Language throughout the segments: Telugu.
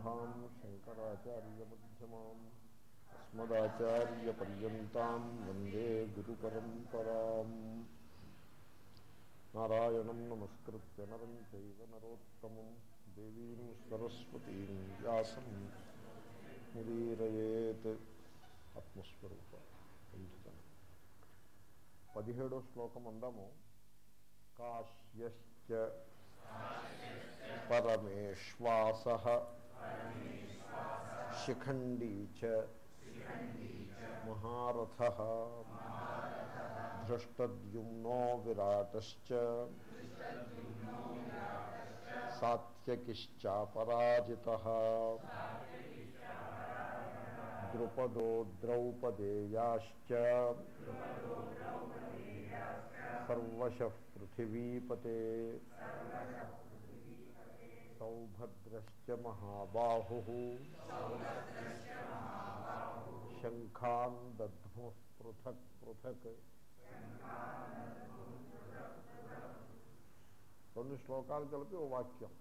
సమారంభాం శంకరాచార్యమ్యమాం అస్మదాచార్యపర్యంతం వందే గురు పరంపరాం నారాయణం నమస్కృత్య నరం చైవ నరోత్తమం దేవీం సరస్వతీం వ్యాసం ముదీరయేత్ ఆత్మస్వరూప ఎంచుతాను పదిహేడో శ్లోకం అందాము కాశ్యశ్చ పరమేశ్వాస శిఖండీ చ మహారథ ధృష్టద్యుమ్నో విరాటశ్చ సాత్యకిశ్చాపరాజిత ద్రుపదో ద్రౌపదేయాశ్చ సర్వశ పృథివీపతే సౌభద్రశ్చ మహాబాహు శంఖాన్ దధ్ము పృథక్ పృథక్ రెండు శ్లోకాలు కలిపి ఓ వాక్యం.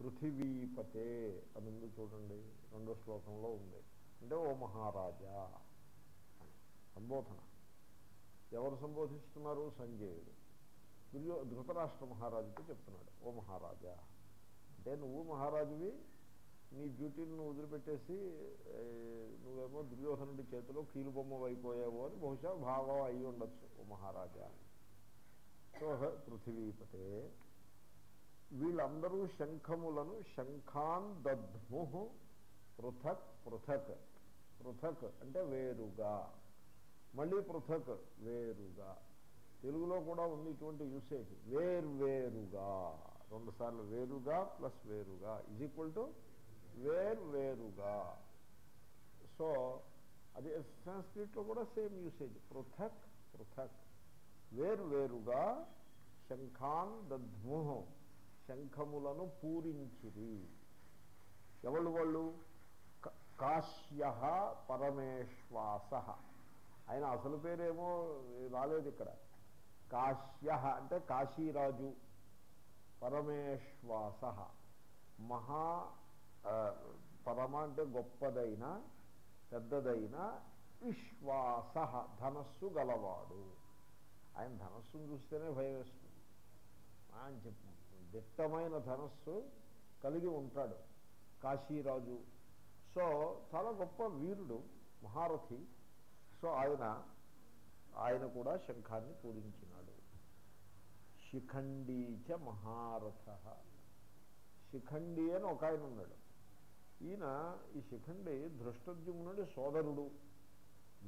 పృథివీపతే అని ఉంది చూడండి రెండో శ్లోకంలో ఉంది. అంటే ఓ మహారాజా అని. సంబోధన. ఎవరు సంబోధిస్తున్నారు? సంజయుడు. దుర్యో ధృతరాష్ట్ర మహారాజుతో చెప్తున్నాడు ఓ మహారాజా. అంటే నువ్వు మహారాజువి నీ డ్యూటీని నువ్వు వదిలిపెట్టేసి నువ్వేమో దుర్యోధనుడి చేతిలో కీలుబొమ్మ అయిపోయావు అని బహుశా భావం అయి ఉండొచ్చు ఓ మహారాజా. సోహ పృథివీపతే. వీళ్ళందరూ శంఖములను శంఖాన్ దద్ము పృథక్ పృథక్ పృథక్ అంటే వేరుగా. మళ్ళీ పృథక్ వేరుగా. తెలుగులో కూడా ఉంది ఇటువంటి యూసేజ్ వేర్వేరుగా. రెండుసార్లు వేరుగా ప్లస్ వేరుగా. ఈజ్ ఈక్వల్ టు వేర్వేరుగా సో అది సంస్కృతిలో కూడా సేమ్ యూసేజ్ పృథక్ పృథక్. వేర్వేరుగా శంఖాన్ దద్ము. శంఖములను పూరించిరి. ఎవళ్ళు వాళ్ళు? కాశ్య పరమేశ్వాస. ఆయన అసలు పేరేమో రాలేదు ఇక్కడ. కాశ్య అంటే కాశీరాజు. పరమేశ్వాస. మహా పరమ అంటే గొప్పదైన పెద్దదైన విశ్వాస ధనస్సు గలవాడు. ఆయన ధనస్సును చూస్తేనే భయం వేస్తుంది. మంచి దిట్టమైన ధనస్సు కలిగి ఉంటాడు కాశీరాజు. సో చాలా గొప్ప వీరుడు మహారథి. సో ఆయన ఆయన కూడా శంఖాన్ని శిఖండీ చ మహారథ. శిఖండి అని ఒక ఆయన ఉన్నాడు. ఈయన ఈ శిఖండి నుండి సోదరుడు.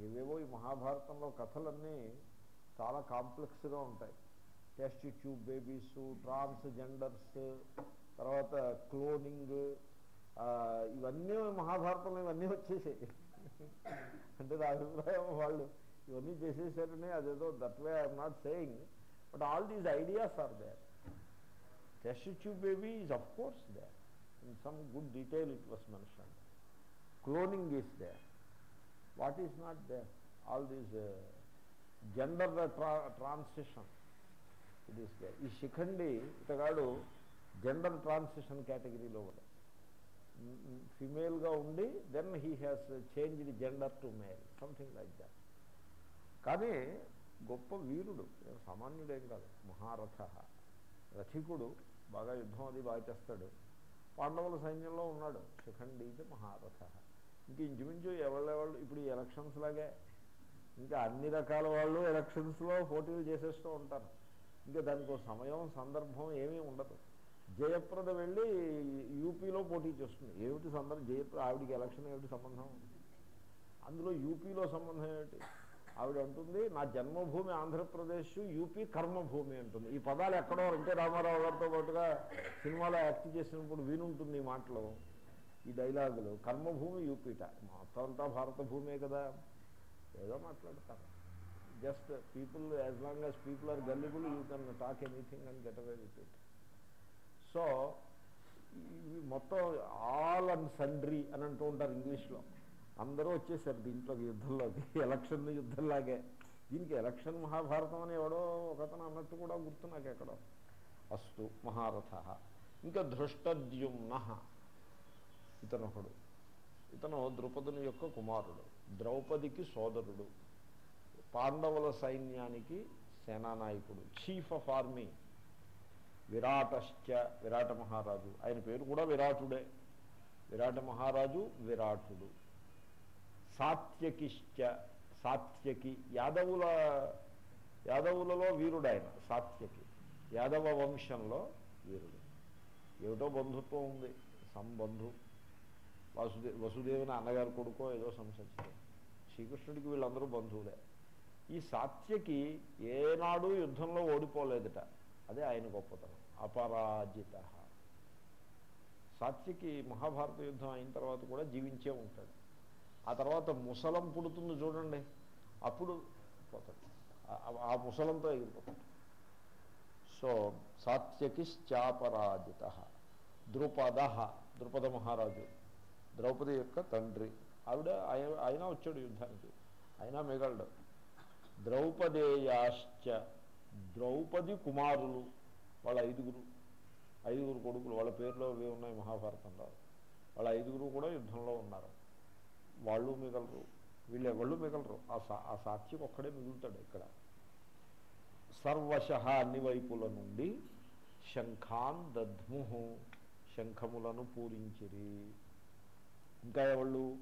ఏవేవో ఈ మహాభారతంలో కథలన్నీ చాలా కాంప్లెక్స్గా ఉంటాయి. టెస్ట్ ట్యూబ్ బేబీస్ ట్రాన్స్జెండర్స్ తర్వాత క్లోనింగ్ ఇవన్నీ మహాభారతంలో ఇవన్నీ వచ్చేసాయి. అంటే నా అభిప్రాయం వాళ్ళు ఇవన్నీ చేసేసారని అదేదో that way I'm not saying. But all these ideas are there test tube baby is of course there in some good detail it was mention cloning is there what is not there all these gender transition it is there ఈ శిఖండి ఇతగాడు జెండర్ ట్రాన్సిషన్ కేటగిరీలో కూడా ఫిమేల్గా ఉండి then he has changed gender to male something like that కానీ గొప్ప వీరుడు. ఏం సామాన్యుడేం కాదు. మహారథ. రథికుడు బాగా యుద్ధం అది బాగా చేస్తాడు. పాండవుల సైన్యంలో ఉన్నాడు. శిఖండీది మహారథ. ఇంక ఇంచుమించు ఎవళ్ళెవాళ్ళు ఇప్పుడు ఈ ఎలక్షన్స్ లాగే ఇంకా అన్ని రకాల వాళ్ళు ఎలక్షన్స్లో పోటీలు చేసేస్తూ ఉంటారు. ఇంకా దానికి సమయం సందర్భం ఏమీ ఉండదు. జయప్రద వెళ్ళి యూపీలో పోటీ చేస్తుంది. ఏమిటి సందర్భం? జయప్రద ఆవిడికి ఎలక్షన్ ఏమిటి సంబంధం? అందులో యూపీలో సంబంధం ఏమిటి? ఆవిడ అంటుంది నా జన్మభూమి ఆంధ్రప్రదేశ్ యూపీ కర్మభూమి అంటుంది. ఈ పదాలు ఎక్కడో ఎన్టీ రామారావు గారితో పాటుగా సినిమాలో యాక్ట్ చేసినప్పుడు వినుంటుంది ఈ మాటలు ఈ డైలాగులు. కర్మభూమి యూపీట. మొత్తం అంతా భారత భూమే కదా. ఏదో మాట్లాడతారు. Just people as long as people are gullible you can talk anything and get away with it so ఇవి మొత్తం ఆల్ అండ్ సండ్రీ అని అంటూ ఉంటారు ఇంగ్లీష్లో. అందరూ వచ్చేసారు దీంట్లో యుద్ధంలోకి ఎలక్షన్ యుద్ధంలాగే. దీనికి ఎలక్షన్ మహాభారతం అని ఎవడో ఒకతను అన్నట్టు కూడా గుర్తు నాకు ఎక్కడో. అస్తు మహారథ. ఇంకా ధృష్టద్యుమ్న. ఇతనొకడు ఇతను ద్రుపదుని యొక్క కుమారుడు ద్రౌపదికి సోదరుడు పాండవుల సైన్యానికి సేనానాయకుడు చీఫ్ ఆఫ్ ఆర్మీ విరాటశ్చ విరాట మహారాజు. ఆయన పేరు కూడా విరాటుడే. విరాట మహారాజు విరాటుడు. సాత్యకిశ్చ సాత్యకి యాదవుల యాదవులలో వీరుడైన సాత్యకి. యాదవ వంశంలో వీరుడు. ఏమిటో బంధుత్వం ఉంది సంబంధు. వసుదే వసుదేవుని అన్నగారు కొడుకో ఏదో సంసర్చడం శ్రీకృష్ణుడికి వీళ్ళందరూ బంధువులే. ఈ సాత్యకి ఏనాడు యుద్ధంలో ఓడిపోలేదట. అదే ఆయన గొప్పతనం. అపరాజిత. సాత్యకి మహాభారత యుద్ధం అయిన తర్వాత కూడా జీవించే ఉంటాడు. ఆ తర్వాత ముసలం పుడుతుంది చూడండి. అప్పుడు పోతాడు. ఆ- ముసలంతో ఎగిరిపోతాడు. సో సాత్యకిశ్చాపరాజిత. ద్రుపద ద్రుపద మహారాజు ద్రౌపది యొక్క తండ్రి. ఆవిడ ఆయన వచ్చాడు యుద్ధానికి. అయినా మిగలడు. ద్రౌపదేయాశ్చ ద్రౌపది కుమారులు వాళ్ళ ఐదుగురు ఐదుగురు కొడుకులు. వాళ్ళ పేర్లో అవి ఉన్నాయి మహాభారతంలో. వాళ్ళ ఐదుగురు కూడా యుద్ధంలో ఉన్నారు. వాళ్ళు మిగలరు. వీళ్ళు ఎవళ్ళు మిగలరు. ఆ సా ఆ సాక్షికి ఒక్కడే మిగులుతాడు ఇక్కడ. సర్వశ అన్ని వైపుల నుండి శంఖాన్ దద్ముహు శంఖములను పూరించిరి. ఇంకా ఎవళ్ళు?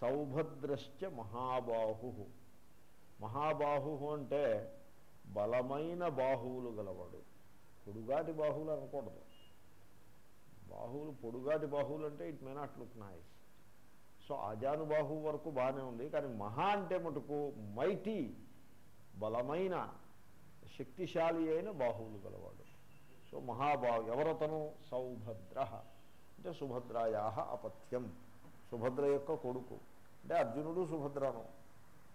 సౌభద్రశ్చ మహాబాహు. మహాబాహు అంటే బలమైన బాహువులు గలవాడు. పొడుగాటి బాహువులు అనకూడదు. బాహువులు పొడుగాటి బాహువులు అంటే it may not look nice. So ఆజానుబాహు వరకు బాగానే ఉంది కానీ మహా అంటే మటుకు మైటీ బలమైన శక్తిశాలి అయిన బాహువులు గలవాడు. సో మహాబాహు ఎవరతను? సౌభద్ర. అంటే సుభద్రాయా అపత్యం. సుభద్ర యొక్క కొడుకు. అంటే అర్జునుడు సుభద్రను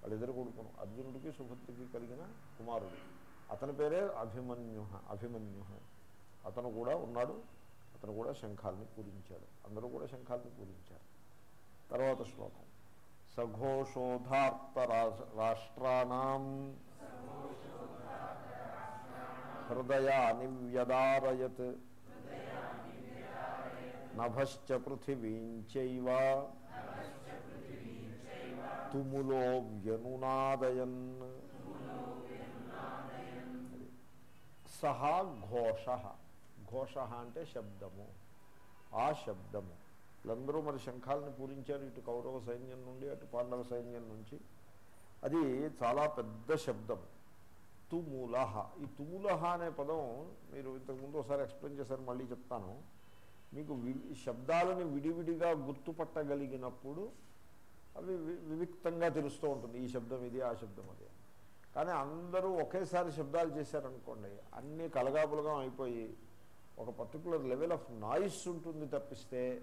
వాళ్ళిద్దరు కొడుకును. అర్జునుడికి సుభద్రకి కలిగిన కుమారుడు. అతని పేరే అభిమన్యు అభిమన్యు. అతను కూడా ఉన్నాడు. అతను కూడా శంఖాలని పూజించాడు. అందరూ కూడా శంఖాల్ని పూజించారు. తర్వాత శ్లోకం సఘోషోధార్త రాష్ట్రాణం హృదయాని వ్యదారయత్ నభశ్చ పృథివీంచైవ తుములో వ్యనునాదయన్ సహా ఘోష ఘోష అంటే శబ్దము। ఆ శబ్దము। వీళ్ళందరూ మరి శంఖాలను పూరించారు ఇటు కౌరవ సైన్యం నుండి అటు పాండవ సైన్యం నుంచి. అది చాలా పెద్ద శబ్దం. తుమూలహ. ఈ తుమూలహ అనే పదం మీరు ఇంతకుముందు ఒకసారి ఎక్స్ప్లెయిన్ చేశారు మళ్ళీ చెప్తాను. మీకు వి శబ్దాలను విడివిడిగా గుర్తుపట్టగలిగినప్పుడు అవి వి- వివిక్తంగా తెలుస్తూ ఉంటుంది. ఈ శబ్దం ఇది ఆ శబ్దం అది. కానీ అందరూ ఒకేసారి శబ్దాలు చేశారనుకోండి అన్నీ కలగాపులగా అయిపోయి ఒక పర్టికులర్ లెవెల్ ఆఫ్ నాయిస్ ఉంటుంది తప్పిస్తే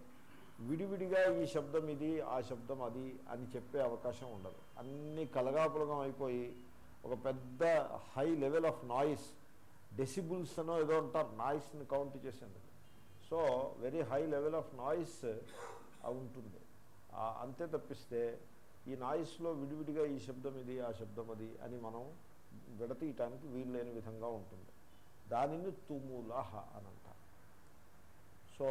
విడివిడిగా ఈ శబ్దం ఇది ఆ శబ్దం అది అని చెప్పే అవకాశం ఉండదు. అన్నీ కలగాపులగం అయిపోయి ఒక పెద్ద high level of noise decibels అనో ఏదో అంటారు నాయిస్ని కౌంట్ చేసేందుకు. So very high level of noise ఉంటుంది. అంతే తప్పిస్తే ఈ నాయిస్లో విడివిడిగా ఈ శబ్దం ఇది ఆ శబ్దం అది అని మనం విడతీయటానికి వీలు లేని విధంగా ఉంటుంది. దానిని తుములహ అని అంటారు. సో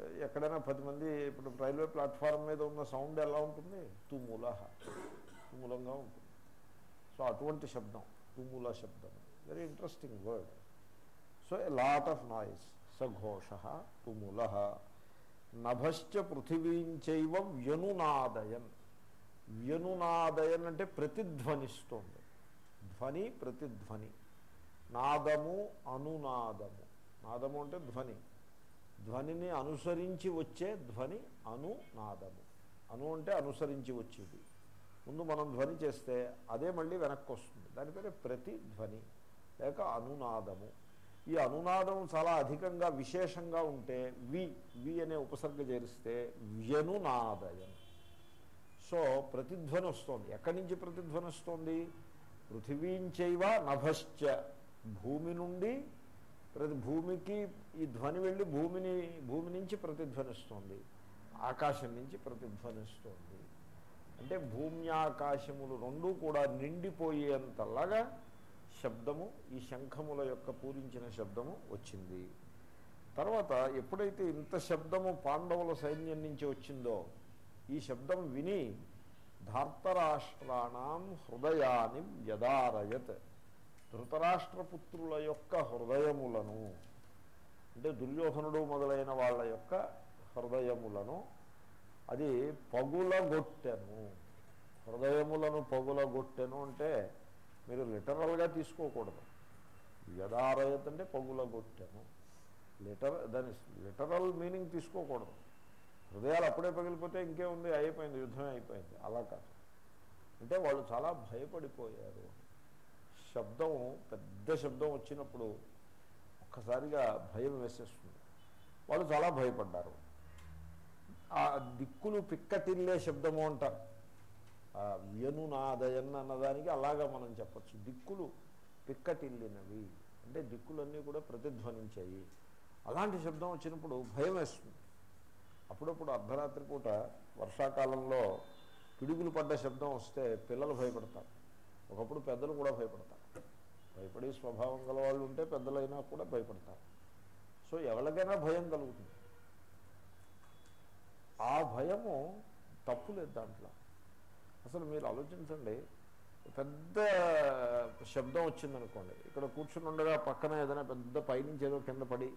ఎక్కడైనా పది మంది ఇప్పుడు రైల్వే ప్లాట్ఫారం మీద ఉన్న సౌండ్ ఎలా ఉంటుంది? తుములహ. తుములంగా ఉంటుంది. సో అటువంటి శబ్దం తుముల శబ్దం. Very interesting word so a lot of noise సఘోష తుముల నభశ్చ పృథివీంచైవ వ్యనునాదయన్. వ్యనునాదయన్ అంటే ప్రతిధ్వనిస్తోంది. ధ్వని ప్రతిధ్వని. నాదము అనునాదము. నాదము అంటే ధ్వని. ధ్వనిని అనుసరించి వచ్చే ధ్వని అనునాదము అను అంటే అనుసరించి వచ్చేది. ముందు మనం ధ్వని చేస్తే అదే మళ్ళీ వెనక్కి వస్తుంది. దాని పేరే ప్రతిధ్వని లేక అనునాదము. ఈ అనునాదం చాలా అధికంగా విశేషంగా ఉంటే వి వి అనే ఉపసర్గ చేరిస్తే వ్యనునాదయం. సో ప్రతిధ్వని వస్తుంది. ఎక్కడి నుంచి ప్రతిధ్వని వస్తుంది? పృథివీంచైవ నభశ్చ భూమి నుండి ప్రతి భూమికి ఈ ధ్వని వెళ్ళి భూమిని భూమి నుంచి ప్రతిధ్వనిస్తుంది. ఆకాశం నుంచి ప్రతిధ్వనిస్తుంది. అంటే భూమి ఆకాశములు రెండూ కూడా నిండిపోయేంతలాగా శబ్దము ఈ శంఖముల యొక్క పూరించిన శబ్దము వచ్చింది. తర్వాత ఎప్పుడైతే ఇంత శబ్దము పాండవుల సైన్యం నుంచి వచ్చిందో ఈ శబ్దం విని ధార్తరాష్ట్రాణం హృదయాన్ని వ్యదారయత్. ధృతరాష్ట్రపుత్రుల యొక్క హృదయములను అంటే దుర్యోధనుడు మొదలైన వాళ్ళ యొక్క హృదయములను అది పగులగొట్టెను. హృదయములను పగులగొట్టెను అంటే మీరు లిటరల్గా తీసుకోకూడదు. యథారయత్ అంటే పగులగొట్టెను. లిటర్ దాని లిటరల్ మీనింగ్ తీసుకోకూడదు. హృదయాలు అప్పుడే పగిలిపోతే ఇంకే ఉంది అయిపోయింది యుద్ధమే అయిపోయింది. అలా కాదు. అంటే వాళ్ళు చాలా భయపడిపోయారు. శబ్దం పెద్ద శబ్దం వచ్చినప్పుడు ఒక్కసారిగా భయం వేసేస్తుంది. వాళ్ళు చాలా భయపడ్డారు. ఆ దిక్కులు పిక్కటిల్లే శబ్దము అంటారు ఆ వ్యనునాదయన్ అన్నదానికి అలాగా మనం చెప్పచ్చు. దిక్కులు పిక్కటిల్లినవి. అంటే దిక్కులన్నీ కూడా ప్రతిధ్వనించాయి. అలాంటి శబ్దం వచ్చినప్పుడు భయం వేస్తుంది. అప్పుడప్పుడు అర్ధరాత్రి పూట వర్షాకాలంలో పిడుగులు పడ్డ శబ్దం వస్తే పిల్లలు భయపడతారు. ఒకప్పుడు పెద్దలు కూడా భయపడతారు. భయపడే స్వభావం గల వాళ్ళు ఉంటే పెద్దలైనా కూడా భయపడతారు. సో ఎవరికైనా భయం కలుగుతుంది. ఆ భయము తప్పు లేదు దాంట్లో. అసలు మీరు ఆలోచించండి పెద్ద శబ్దం వచ్చిందనుకోండి ఇక్కడ కూర్చుని ఉండగా పక్కన ఏదైనా పెద్ద పైనుంచి ఏదో కింద పడి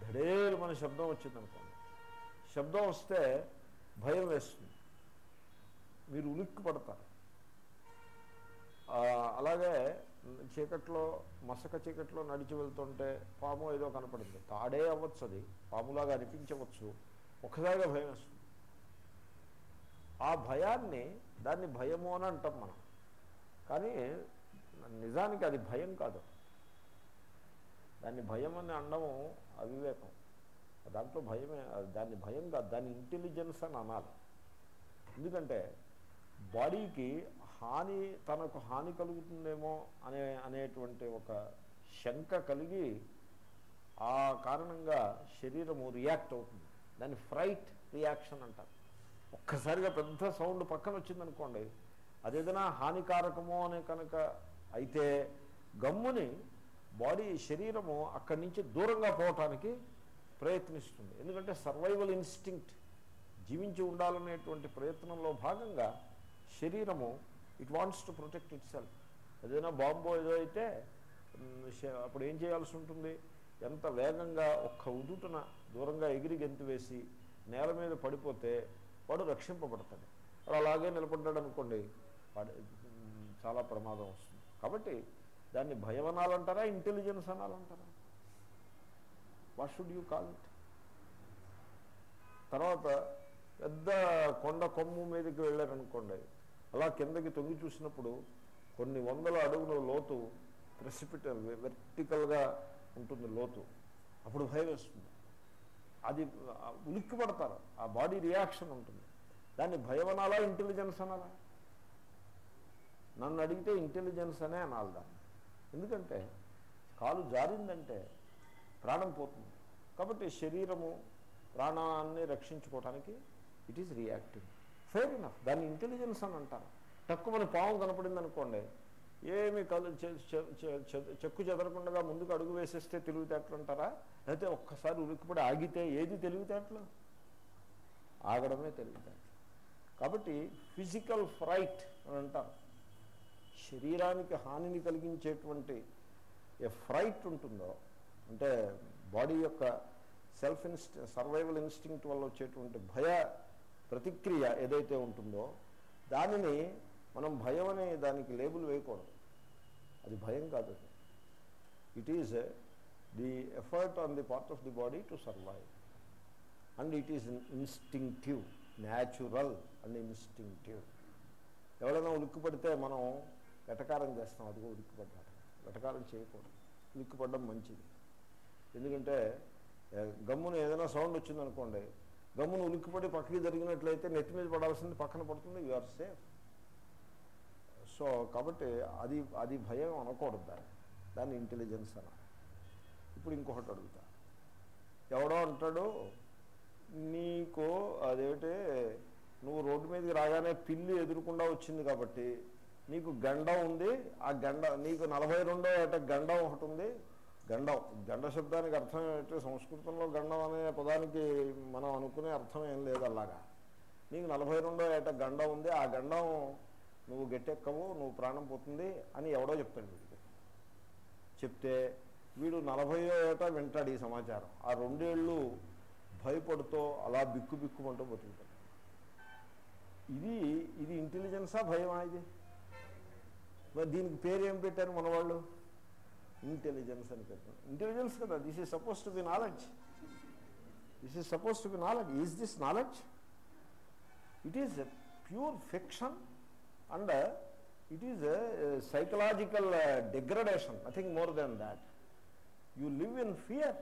ధడేలు మన శబ్దం వచ్చిందనుకోండి. శబ్దం వస్తే భయం వేస్తుంది. మీరు ఉలిక్కి పడతారు అలాగే చీకట్లో మసక చీకట్లో నడిచి వెళ్తుంటే పాము ఏదో కనపడింది. తాడే అవ్వచ్చు అది. పాములాగా అనిపించవచ్చు. ఒకసారిగా భయం వస్తుంది. ఆ భయాన్ని దాన్ని భయము అని అంటాం మనం. కానీ నిజానికి అది భయం కాదు. దాన్ని భయం అని అనడము అవివేకం. దాంట్లో భయమే దాన్ని భయం కాదు. దాన్ని ఇంటెలిజెన్స్ అని అనాలి. ఎందుకంటే బాడీకి హాని తనకు హాని కలుగుతుందేమో అనే అనేటువంటి ఒక శంక కలిగి ఆ కారణంగా శరీరము రియాక్ట్ అవుతుంది. దాన్ని ఫ్రైట్ రియాక్షన్ అంటారు. ఒక్కసారిగా పెద్ద సౌండ్ పక్కన వచ్చిందనుకోండి అదేదైనా హానికారకమో అనే కనుక అయితే గమ్ముని బాడీ శరీరము అక్కడి నుంచి దూరంగా పోవటానికి ప్రయత్నిస్తుంది. ఎందుకంటే సర్వైవల్ ఇన్స్టింక్ట్ జీవించి ఉండాలనేటువంటి ప్రయత్నంలో భాగంగా శరీరము it wants to protect itself. ఏదైనా బాంబో ఏదో అయితే అప్పుడు ఏం చేయాల్సి ఉంటుంది? ఎంత వేగంగా ఒక్క ఉదుటన దూరంగా ఎగిరి గెంతు వేసి నేల మీద పడిపోతే వాడు రక్షింపబడతాడు. వాడు అలాగే నిలబడ్డాడు అనుకోండి వాడు చాలా ప్రమాదం వస్తుంది. కాబట్టి దాన్ని భయం అనాలంటారా intelligence అనాలంటారా? What should you call it తర్వాత పెద్ద కొండ కొమ్ము మీదకి వెళ్ళారనుకోండి అలా కిందకి తొంగి చూసినప్పుడు కొన్ని వందల అడుగుల లోతు ప్రెసిపిట వెర్టికల్గా ఉంటుంది లోతు. అప్పుడు భయం వేస్తుంది. అది ఉలిక్కి పడతారు ఆ బాడీ రియాక్షన్ ఉంటుంది. దాన్ని భయం అనాలా ఇంటెలిజెన్స్ అనాలా? నన్ను అడిగితే ఇంటెలిజెన్స్ అనే అనాలి దాన్ని. ఎందుకంటే కాలు జారిందంటే ప్రాణం పోతుంది. కాబట్టి శరీరము ప్రాణాన్ని రక్షించుకోవటానికి it is reacting fair enough దాన్ని ఇంటెలిజెన్స్ అని అంటారు. తక్కువ మన పాము కనపడింది అనుకోండి ఏమి కలు చె- చె- చెక్కు చెదరకుండా ముందుకు అడుగు వేసేస్తే తెలివితేటలు అంటారా? లేకపోతే ఒక్కసారి ఉలిక్కిపడి ఆగితే ఏది తెలివితేటలు? ఆగడమే తెలివితేటలు. కాబట్టి ఫిజికల్ ఫ్రైట్ అని అంటారు. శరీరానికి హానిని కలిగించేటువంటి ఏ ఫ్రైట్ ఉంటుందో అంటే బాడీ యొక్క సెల్ఫ్ ఇన్స్టి సర్వైవల్ ఇన్స్టింక్ట్ వల్ల వచ్చేటువంటి భయ ప్రతిక్రియ ఏదైతే ఉంటుందో దానిని మనం భయం అనే దానికి లేబుల్ వేయకూడదు. అది భయం కాదు it is the effort on the part of the body to survive and it is instinctive natural and instinctive ఎవరైనా ఉలిక్కిపడితే మనం వెటకారం చేస్తాం అదిగో ఉలిక్కిపడ్డాడు. వెటకారం చేయకూడదు. ఉలిక్కిపడడం మంచిది. ఎందుకంటే uh, గమ్మున ఏదైనా సౌండ్ వచ్చిందనుకోండి గమ్మును ఉలిక్కిపడి పక్కకి జరిగినట్లయితే నెత్తి మీద పడాల్సింది పక్కన పడుతుంది యూఆర్ సేఫ్ సో కాబట్టి అది అది భయం అనకూడదు దాన్ని. దాన్ని ఇంటెలిజెన్స్ అన ఇప్పుడు ఇంకొకటి అడుగుతా. ఎవడో అంటాడు నీకు అదేమిటి నువ్వు రోడ్డు మీదకి రాగానే పిల్లి ఎదురుకుండా వచ్చింది కాబట్టి నీకు గండం ఉంది ఆ గండ నీకు నలభై రెండో ఏట గండం ఒకటి ఉంది గండం. గండ శబ్దానికి అర్థం ఏమిటంటే సంస్కృతంలో గండం అనే పదానికి మనం అనుకునే అర్థం ఏం లేదు అలాగా. నీకు నలభై రెండో ఏట గండం ఉంది. ఆ గండం నువ్వు గట్టెక్కవు నువ్వు ప్రాణం పోతుంది అని ఎవడో చెప్తాడు వీడికి చెప్తే వీడు నలభయో ఏట వింటాడు ఈ సమాచారం. ఆ రెండేళ్ళు భయపడుతూ అలా బిక్కు బిక్కుమంటూ బతుకుతాడు. ఇది ఇది ఇంటెలిజెన్సా భయమా ఇది? మరి దీనికి పేరు ఏం పెట్టారు మన వాళ్ళు ఇంటెలిజెన్స్ అని పెట్టారు ఇంటెలిజెన్స్ కదా this is suppose to be knowledge this is suppose to be knowledge is this knowledge it is pure fiction and it is psychological degradation nothing more than that you live in fear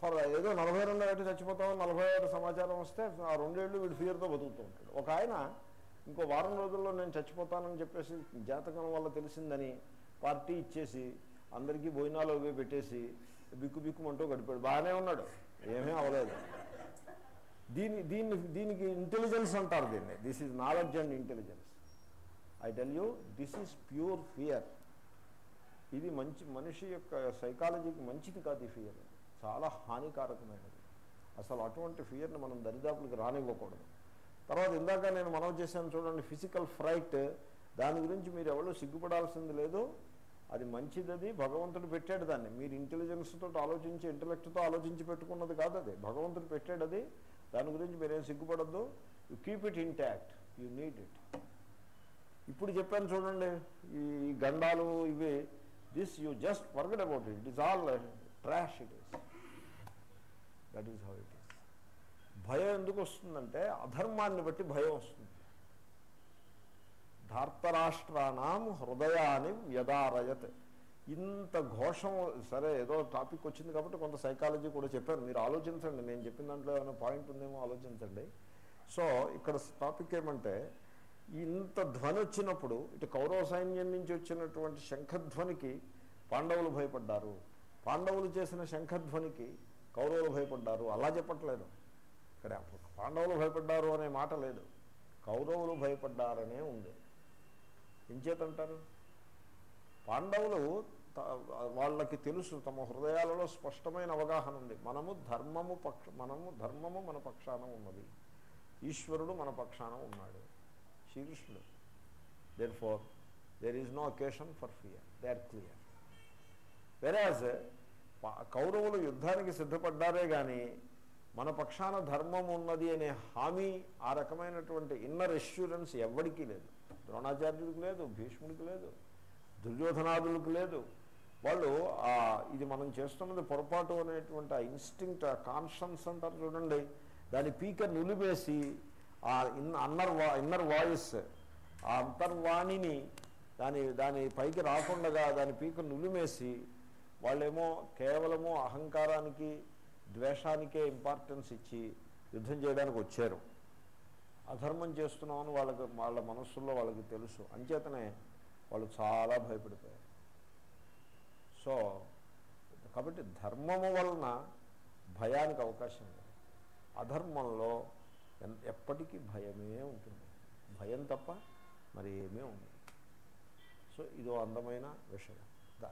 for ఏదో నలభై రెండు ఏళ్ళు చచ్చిపోతాం నలభై ఏడు సమాచారం వస్తే ఆ రెండేళ్ళు వీడు ఫియర్తో బతుకుతూ ఉంటాడు. ఒక ఆయన ఇంకో వారం రోజుల్లో నేను చచ్చిపోతానని చెప్పేసి జాతకం వల్ల తెలిసిందని పార్టీ ఇచ్చేసి అందరికీ భోజనాలు అవి పెట్టేసి బిక్కు బిక్కుమంటూ గడిపాడు. బాగానే ఉన్నాడు. ఏమీ అవ్వలేదు దీని దీన్ని దీనికి ఇంటెలిజెన్స్ అంటారు దీన్ని. This is knowledge and intelligence I tell you this is pure fear ఇది మంచి మనిషి యొక్క సైకాలజీకి మంచిది కాదు ఈ ఫియర్ చాలా హానికారకమైనది. అసలు అటువంటి ఫియర్ని మనం దరిదాపులకు రానివ్వకూడదు. తర్వాత ఇందాక నేను మనం చేశాను చూడండి ఫిజికల్ ఫ్రైట్ దాని గురించి మీరు ఎవరు సిగ్గుపడాల్సింది లేదు. అది మంచిదది భగవంతుడు పెట్టాడు దాన్ని. మీరు ఇంటెలిజెన్స్ తోటి ఆలోచించి ఇంటలెక్ట్తో ఆలోచించి పెట్టుకున్నది కాదు అది. భగవంతుడు పెట్టాడు అది. దాని గురించి మీరేం సిగ్గుపడద్దు. You keep it intact you need it ఇప్పుడు చెప్పాను చూడండి ఈ గండాలు ఇవి. This you just forget about it it is all trash it is that is how it is భయం ఎందుకు వస్తుందంటే అధర్మాన్ని బట్టి భయం వస్తుంది. ధార్తరాష్ట్రాణం హృదయాన్ని వ్యదారయత్. ఇంత ఘోషం సరే ఏదో టాపిక్ వచ్చింది కాబట్టి కొంత సైకాలజీ కూడా చెప్పారు. మీరు ఆలోచించండి నేను చెప్పిన దాంట్లో ఏమైనా పాయింట్ ఉందేమో ఆలోచించండి. సో ఇక్కడ టాపిక్ ఏమంటే ఇంత ధ్వని వచ్చినప్పుడు ఇటు కౌరవ సైన్యం నుంచి వచ్చినటువంటి శంఖధ్వనికి పాండవులు భయపడ్డారు. పాండవులు చేసిన శంఖధ్వనికి కౌరవులు భయపడ్డారు. అలా చెప్పట్లేదు. ఇక్కడ పాండవులు భయపడ్డారు అనే మాట లేదు. కౌరవులు భయపడ్డారనే ఉంది. ఎంచేతంటారు పాండవులు వాళ్ళకి తెలుసు తమ హృదయాలలో స్పష్టమైన అవగాహన ఉంది. మనము ధర్మము పక్ష మనము ధర్మము మన పక్షాన ఉన్నది. ఈశ్వరుడు మన పక్షాన ఉన్నాడు. శ్రీకృష్ణుడు. Therefore there is no occasion for fear they are clear whereas కౌరవులు యుద్ధానికి సిద్ధపడ్డారే కానీ మన పక్షాన ధర్మం ఉన్నది అనే హామీ ఆ రకమైనటువంటి ఇన్నర్ ఎష్యూరెన్స్ ఎవరికీ లేదు. ద్రోణాచార్యుడికి లేదు భీష్ముడికి లేదు దుర్యోధనాదులకు లేదు. వాళ్ళు ఇది మనం చేస్తున్నది పొరపాటు అనేటువంటి ఆ ఇన్స్టింక్ట్ ఆ కాన్షన్స్ అంటారు చూడండి. దాని పీక నిలిపేసి ఆ ఇన్ అన్నర్ వా ఇన్నర్ వాయిస్ ఆ అంతర్వాణిని దాని దాని పైకి రాకుండా దాని పీక నులిమేసి వాళ్ళేమో కేవలము అహంకారానికి ద్వేషానికే ఇంపార్టెన్స్ ఇచ్చి యుద్ధం చేయడానికి వచ్చారు అధర్మం చేస్తున్నామని వాళ్ళకి వాళ్ళ మనస్సుల్లో వాళ్ళకి తెలుసు. అంచేతనే వాళ్ళు చాలా భయపడిపోయారు. సో కాబట్టి ధర్మము వలన భయానికి అవకాశం లేదు. అధర్మంలో ఎప్పటికీ భయమే ఉంటుంది. భయం తప్ప మరి ఏమీ ఉండదు. సో ఇదో అందమైన విషయం.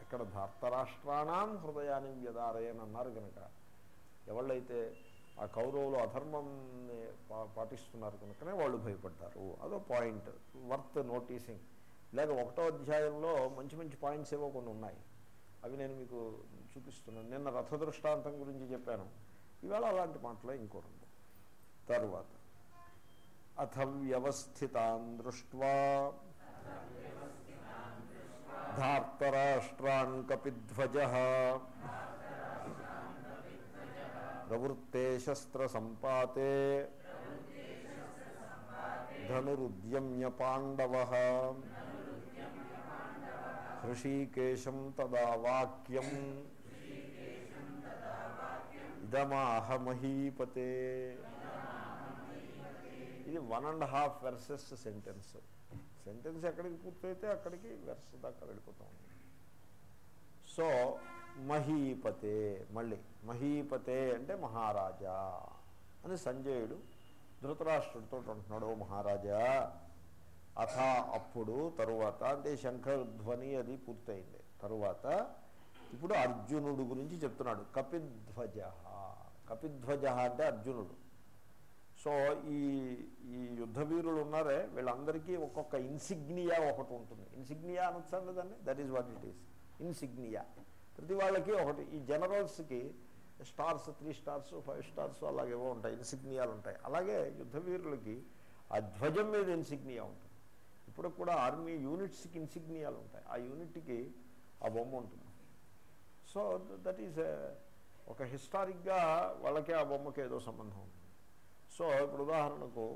ఇక్కడ ధార్తరాష్ట్రాణం హృదయాన్ని వ్యదారయని అన్నారు కనుక ఎవళ్ళైతే ఆ కౌరవులు అధర్మంని పాటిస్తున్నారు కనుకనే వాళ్ళు భయపడ్డారు అదో పాయింట్. Worth noticing. లేక ఒకటో అధ్యాయంలో మంచి మంచి పాయింట్స్ ఏవో కొన్ని ఉన్నాయి. అవి నేను మీకు చూపిస్తున్నాను. నిన్న రథ దృష్టాంతం గురించి చెప్పాను. ఇవాళ అలాంటి మాటలు ఇంకో రెండు. తరువాత. అథ వ్యవస్థితాన్ దృష్ట్వా ధార్తరాష్ట్రాన్ కపిధ్వజ ప్రవృత్తే శస్త్ర సంపాతే ధనురుద్యమ్య పాండవ హృషీకేశం తదా వాక్యం ఇదమాహ మహీపతే ఇది one and half verses sentence sentence ఎక్కడికి పూర్తయితే అక్కడికి వెర్స్ దాకా వెళ్ళిపోతూ ఉంది. సో మహీపతే మళ్ళీ మహీపతే అంటే మహారాజా అని సంజయుడు ధృతరాష్ట్రుడితో అంటున్నాడు మహారాజా అథ అప్పుడు తరువాత అంటే శంఖధ్వని అది పూర్తయింది. తరువాత ఇప్పుడు అర్జునుడు గురించి చెప్తున్నాడు కపిధ్వజ. కపిధ్వజ అంటే అర్జునుడు. సో ఈ ఈ యుద్ధ వీరులు ఉన్నారే వీళ్ళందరికీ ఒక్కొక్క ఇన్సిగ్నియా ఒకటి ఉంటుంది. ఇన్సిగ్నియా అనొచ్చండి దాన్ని? That is what it is insignia. ప్రతి వాళ్ళకి ఒకటి ఈ జనరల్స్కి stars three stars five stars అలాగేవో ఉంటాయి ఇన్సిగ్నియాలు ఉంటాయి. అలాగే యుద్ధ వీరులకి ఆ ధ్వజం మీద ఇన్సిగ్నియా ఉంటుంది. ఇప్పుడు కూడా ఆర్మీ యూనిట్స్కి ఇన్సిగ్నియాలు ఉంటాయి. ఆ యూనిట్కి ఆ బొమ్మ ఉంటుంది. సో దట్ ఈస్ ఒక హిస్టారిక్గా వాళ్ళకి ఆ బొమ్మకి ఏదో సంబంధం ఉంటుంది. సో ఇప్పుడు ఉదాహరణకు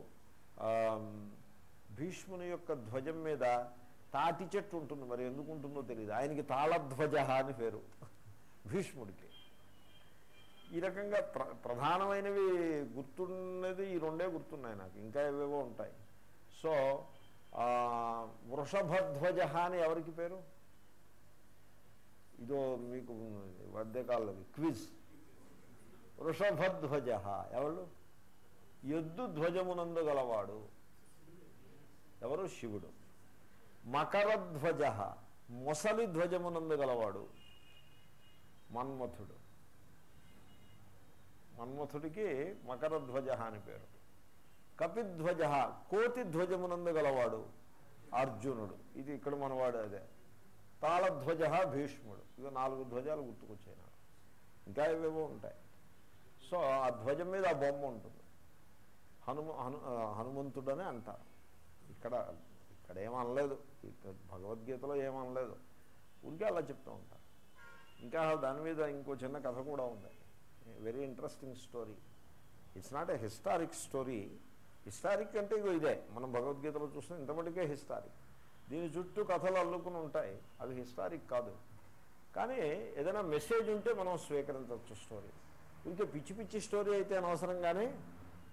భీష్ముని యొక్క ధ్వజం మీద తాటి చెట్టు ఉంటుంది మరి ఎందుకు ఉంటుందో తెలియదు ఆయనకి తాళధ్వజ అని పేరు భీష్ముడికి. ఈ రకంగా ప్ర ప్రధానమైనవి గుర్తున్నది ఈ రెండే గుర్తున్నాయి నాకు. ఇంకా ఏవేవో ఉంటాయి. సో వృషభధ్వజ అని ఎవరికి పేరు? ఇదో మీకు వద్దెకాలది క్విజ్. వృషభధ్వజ ఎవరు ఎద్దు ధ్వజమునందు గలవాడు. ఎవరు? శివుడు. మకరధ్వజ మొసలి ధ్వజమునందు గలవాడు మన్మథుడు. మన్మథుడికి మకరధ్వజ అని పేరు. కపిధ్వజ కోతి ధ్వజమునందు గలవాడు అర్జునుడు. ఇది ఇక్కడ మనవాడు అదే తాళధ్వజ భీష్ముడు. ఇక నాలుగు ధ్వజాలు గుర్తుకొచ్చాయి నాకు. ఇంకా ఏవేవో ఉంటాయి. సో ఆ ధ్వజం మీద ఆ బొమ్మ ఉంటుంది. హనుమ హను హనుమంతుడని అంటారు. ఇక్కడ అక్కడ ఏమనలేదు భగవద్గీతలో ఏమనలేదు ఊరికే అలా చెప్తూ ఉంటారు. ఇంకా దాని మీద ఇంకో చిన్న కథ కూడా ఉంది. Very interesting story. It's not a historic story. Historic అంటే ఇగో ఇదే. మనం భగవద్గీతలో చూసిన ఇంతమటికే హిస్టారిక్. దీని చుట్టూ కథలు అల్లుకుని ఉంటాయి. అవి హిస్టారిక్ కాదు. కానీ ఏదైనా మెసేజ్ ఉంటే మనం స్వీకరించవచ్చు స్టోరీ. ఇంకే పిచ్చి పిచ్చి స్టోరీ అయితే అనవసరం కానీ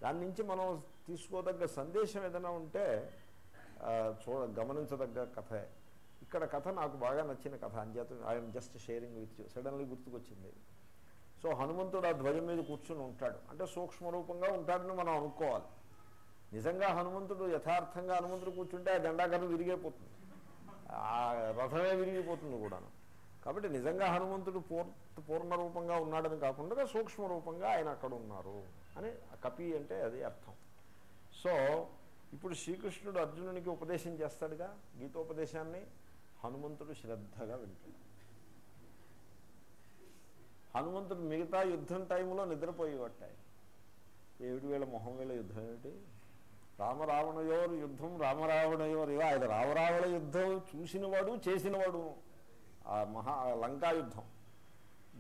దాని నుంచి మనం తీసుకోదగ్గ సందేశం ఏదైనా ఉంటే చూడ గమనించదగ్గ కథే. ఇక్కడ కథ నాకు బాగా నచ్చిన కథ అంచేత I'm just sharing with suddenly గుర్తుకొచ్చింది. సో హనుమంతుడు ఆ ధ్వజం మీద కూర్చుని ఉంటాడు. అంటే సూక్ష్మ రూపంగా ఉంటాడని మనం అనుకోవాలి. నిజంగా హనుమంతుడు యథార్థంగా హనుమంతుడు కూర్చుంటే ఆ దండాకరం విరిగిపోతుంది. ఆ రథమే విరిగిపోతుంది కూడాను. కాబట్టి నిజంగా హనుమంతుడు పూర్తి పూర్ణ రూపంగా ఉన్నాడని కాకుండా సూక్ష్మ రూపంగా ఆయన అక్కడ ఉన్నారు అని కపి అంటే అది అర్థం. సో ఇప్పుడు శ్రీకృష్ణుడు అర్జునునికి ఉపదేశం చేస్తాడుగా గీతోపదేశాన్ని? హనుమంతుడు శ్రద్ధగా వింటాడు. హనుమంతుడు మిగతా యుద్ధం టైంలో నిద్రపోయేవట్టాయి ఏడు వేల మొహం వేళ యుద్ధం ఏమిటి? రామరావణయోరు యుద్ధం రామరావణయోరు ఆయన రామరావణ యుద్ధం చూసినవాడు చేసినవాడు. ఆ మహా లంకా యుద్ధం.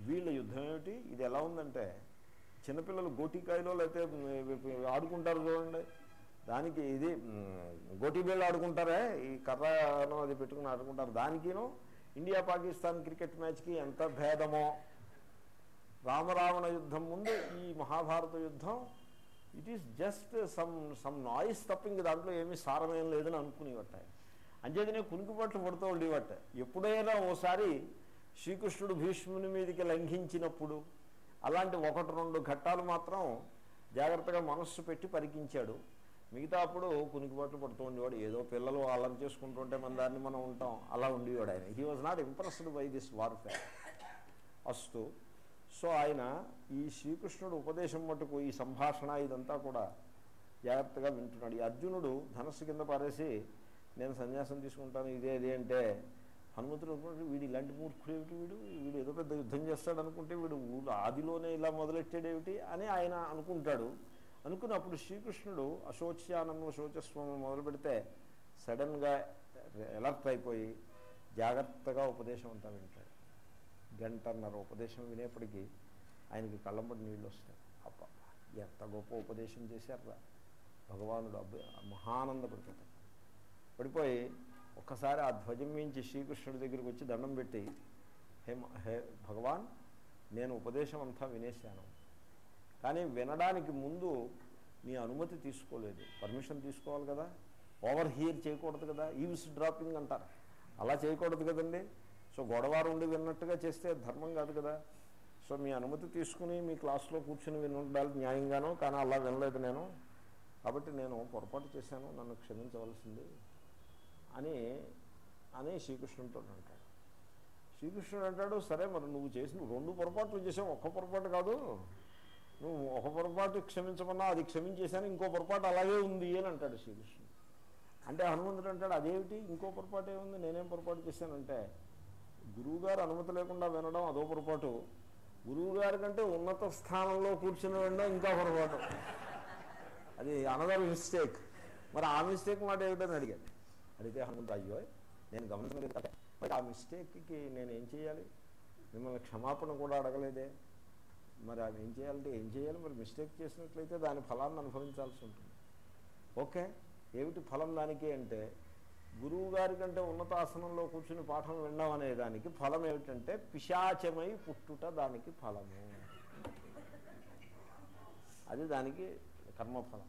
వీళ్ళ యుద్ధం ఏమిటి? ఇది ఎలా ఉందంటే చిన్నపిల్లలు గోటికాయలో లేకపోతే ఆడుకుంటారు చూడండి. దానికి ఇది గోటి బిళ్ళ ఆడుకుంటారే? ఈ కర్రను అది పెట్టుకుని ఆడుకుంటారు. దానికిను ఇండియా పాకిస్తాన్ క్రికెట్ మ్యాచ్కి ఎంత భేదమో? రామరావణ యుద్ధం ముందు ఈ మహాభారత యుద్ధం it is just some some noise తప్ప దాంట్లో ఏమీ సారమేం లేదని అనుకునేవట అంచేతనే కునికిపట్లు పడుతూ ఉండేవట ఎప్పుడైనా ఓసారి శ్రీకృష్ణుడు భీష్ముని మీదకి లంఘించినప్పుడు అలాంటి ఒకటి రెండు ఘట్టాలు మాత్రం జాగ్రత్తగా మనస్సు పెట్టి పరికించాడు. మిగతా అప్పుడు కునికిపాట్లు పడుతూ ఉండేవాడు. ఏదో పిల్లలు అల్లరి చేసుకుంటుంటే మన దాన్ని మనం ఉంటాం. అలా ఉండేవాడు ఆయన. He was not impressed by this warfare అస్తు. సో ఆయన ఈ శ్రీకృష్ణుడు ఉపదేశం మటుకు ఈ సంభాషణ ఇదంతా కూడా జాగ్రత్తగా వింటున్నాడు. ఈ అర్జునుడు ధనస్సు కింద పారేసి నేను సన్యాసం తీసుకుంటాను ఇదే ఇదే అంటే హనుమంతుడు అనుకుంటే వీడు ఇలాంటి మూర్ఖుడు ఏమిటి వీడు? వీడు ఏదో పెద్ద యుద్ధం చేస్తాడు అనుకుంటే వీడు ఆదిలోనే ఇలా మొదలెట్టాడేమిటి? అని ఆయన అనుకుంటాడు. అనుకుని అప్పుడు శ్రీకృష్ణుడు అశోచ్యానము శోచస్వము మొదలు పెడితే సడన్గా ఎలర్ట్ అయిపోయి జాగ్రత్తగా ఉపదేశం అంతా వింటాడు. గంటన్నర ఉపదేశం వినేప్పటికీ ఆయనకి కళ్ళంబడి నీళ్ళు వస్తాయి. అప్ప ఎంత గొప్ప ఉపదేశం చేశారా భగవానుడు అబ్బ మహానందపడిపోతాడు. పడిపోయి ఒక్కసారి ఆ ధ్వజం మించి శ్రీకృష్ణుడి దగ్గరికి వచ్చి దండం పెట్టి హే హే భగవాన్ నేను ఉపదేశం అంతా వినేశాను. కానీ వినడానికి ముందు మీ అనుమతి తీసుకోలేదు. పర్మిషన్ తీసుకోవాలి కదా. ఓవర్ హియర్ చేయకూడదు కదా. ఈవ్స్ డ్రాపింగ్ అంటారు. అలా చేయకూడదు కదండి. సో గొడవ ఉండి విన్నట్టుగా చేస్తే ధర్మం కాదు కదా. సో మీ అనుమతి తీసుకుని మీ క్లాస్లో కూర్చుని విని ఉండాలి న్యాయంగానో కానీ అలా వినలేదు నేను. కాబట్టి నేను పొరపాటు చేశాను నన్ను క్షమించవలసింది అని అని శ్రీకృష్ణుడితో అంటాడు. శ్రీకృష్ణుడు అంటాడు సరే మరి నువ్వు చేసిన రెండు పొరపాట్లు చేసావు ఒక్క పొరపాటు కాదు. నువ్వు ఒక పొరపాటు క్షమించమన్నా అది క్షమించేశాను ఇంకో పొరపాటు అలాగే ఉంది అని అంటాడు శ్రీకృష్ణుడు. అంటే హనుమంతుడు అంటాడు అదేమిటి? ఇంకో పొరపాటు ఏముంది నేనేం పొరపాటు చేశానంటే గురువుగారు అనుమతి లేకుండా వినడం అదో పొరపాటు. గురువుగారి కంటే ఉన్నత స్థానంలో కూర్చుని వినడం ఇంకా పొరపాటు. అది అనదర్ మిస్టేక్ మరి ఆ మిస్టేక్ మాట ఏమిటని అడిగాడు. అడిగితే హనుమంతు అయ్యో నేను గమనించలేదు కదా మరి ఆ మిస్టేక్కి నేనేం చేయాలి? మిమ్మల్ని క్షమాపణ కూడా అడగలేదే. మరి ఆమె ఏం చేయాలంటే ఏం చేయాలి? మరి మిస్టేక్ చేసినట్లయితే దాని ఫలాన్ని అనుభవించాల్సి ఉంటుంది. ఓకే? ఏమిటి ఫలం దానికి అంటే గురువు గారి కంటే ఉన్నతాసనంలో కూర్చుని పాఠం వినడం అనే దానికి ఫలం ఏమిటంటే పిశాచమై పుట్టుట దానికి ఫలము. అది దానికి కర్మఫలం.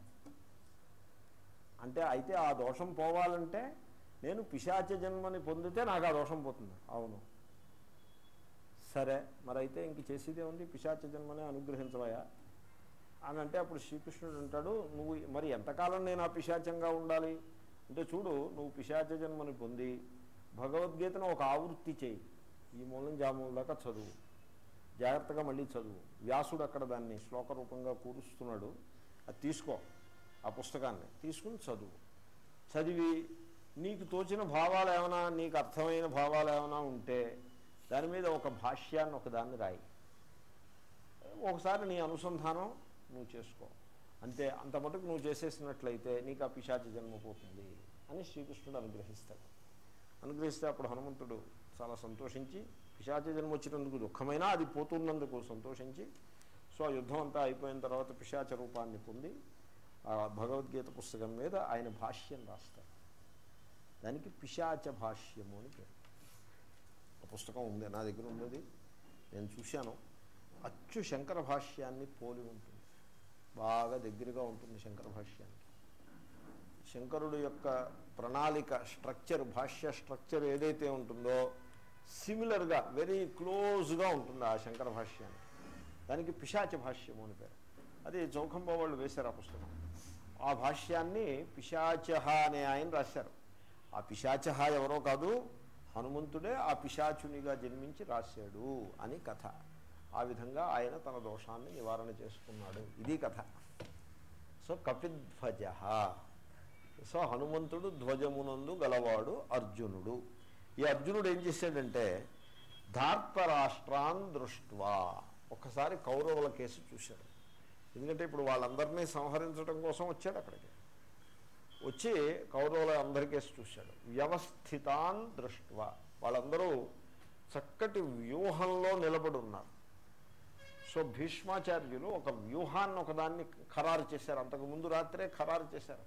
అంటే అయితే ఆ దోషం పోవాలంటే నేను పిశాచ జన్మని పొందితే నాకు ఆ దోషం పోతుంది. అవును. సరే మరి అయితే ఇంక చేసేదే ఉంది. పిశాచ జన్మనే అనుగ్రహించవయా అని అంటే అప్పుడు శ్రీకృష్ణుడు అంటాడు నువ్వు మరి ఎంతకాలం నేను ఆ పిశాచంగా ఉండాలి? అంటే చూడు నువ్వు పిశాచ జన్మని పొంది భగవద్గీతను ఒక ఆవృత్తి చేయి. ఈ మూలం జామూలం దాకా చదువు. జాగ్రత్తగా మళ్ళీ చదువు. వ్యాసుడు అక్కడ దాన్ని శ్లోక రూపంగా కూరుస్తున్నాడు. అది తీసుకో ఆ పుస్తకాన్ని. తీసుకుని చదువు. చదివి నీకు తోచిన భావాలు ఏమైనా నీకు అర్థమైన భావాలు ఏమైనా ఉంటే దాని మీద ఒక భాష్యాన్ని ఒకదాన్ని రాయి. ఒకసారి నీ అనుసంధానం నువ్వు చేసుకో. అంతే అంత మటుకు నువ్వు చేసేసినట్లయితే నీకు ఆ పిశాచ జన్మ పోతుంది అని శ్రీకృష్ణుడు అనుగ్రహిస్తాడు. అనుగ్రహిస్తే అప్పుడు హనుమంతుడు చాలా సంతోషించి పిశాచ జన్మ వచ్చినందుకు దుఃఖమైనా అది పోతున్నందుకు సంతోషించి సో ఆ యుద్ధం అంతా అయిపోయిన తర్వాత పిశాచ రూపాన్ని పొంది ఆ భగవద్గీత పుస్తకం మీద ఆయన భాష్యం రాస్తాడు. దానికి పిశాచ భాష్యము అని పేరు. పుస్తకం ఉంది నా దగ్గర ఉన్నది. నేను చూశాను. అచ్చు శంకర భాష్యాన్ని పోలి ఉంటుంది. బాగా దగ్గరగా ఉంటుంది శంకర భాష్యానికి. శంకరుడు యొక్క ప్రణాళిక స్ట్రక్చర్ భాష్య స్ట్రక్చర్ ఏదైతే ఉంటుందో సిమిలర్గా వెరీ క్లోజ్గా ఉంటుంది ఆ శంకర భాష్యాన్ని దానికి పిశాచ భాష్యము అని పేరు. అది చౌకంబ వాళ్ళు వేశారు ఆ పుస్తకం. ఆ భాష్యాన్ని పిశాచహ అనే ఆయన రాశారు. ఆ పిశాచహ ఎవరో కాదు హనుమంతుడే ఆ పిశాచునిగా జన్మించి రాశాడు అని కథ. ఆ విధంగా ఆయన తన దోషాన్ని నివారణ చేసుకున్నాడు. ఇది కథ. సో కపిధ్వజ. సో హనుమంతుడు ధ్వజమునందు గలవాడు అర్జునుడు. ఈ అర్జునుడు ఏం చేశాడంటే ధార్తరాష్ట్రాన్ దృష్ట్వా. ఒక్కసారి కౌరవుల కేసు చూశాడు. ఎందుకంటే ఇప్పుడు వాళ్ళందరినీ సంహరించడం కోసం వచ్చాడు అక్కడికి. వచ్చి కౌరవుల అందరికేసి చూశాడు. వ్యవస్థితాన్ దృష్ట్వా. వాళ్ళందరూ చక్కటి వ్యూహంలో నిలబడి ఉన్నారు. సో భీష్మాచార్యులు ఒక వ్యూహాన్ని ఒకదాన్ని ఖరారు చేశారు. అంతకుముందు రాత్రే ఖరారు చేశారు.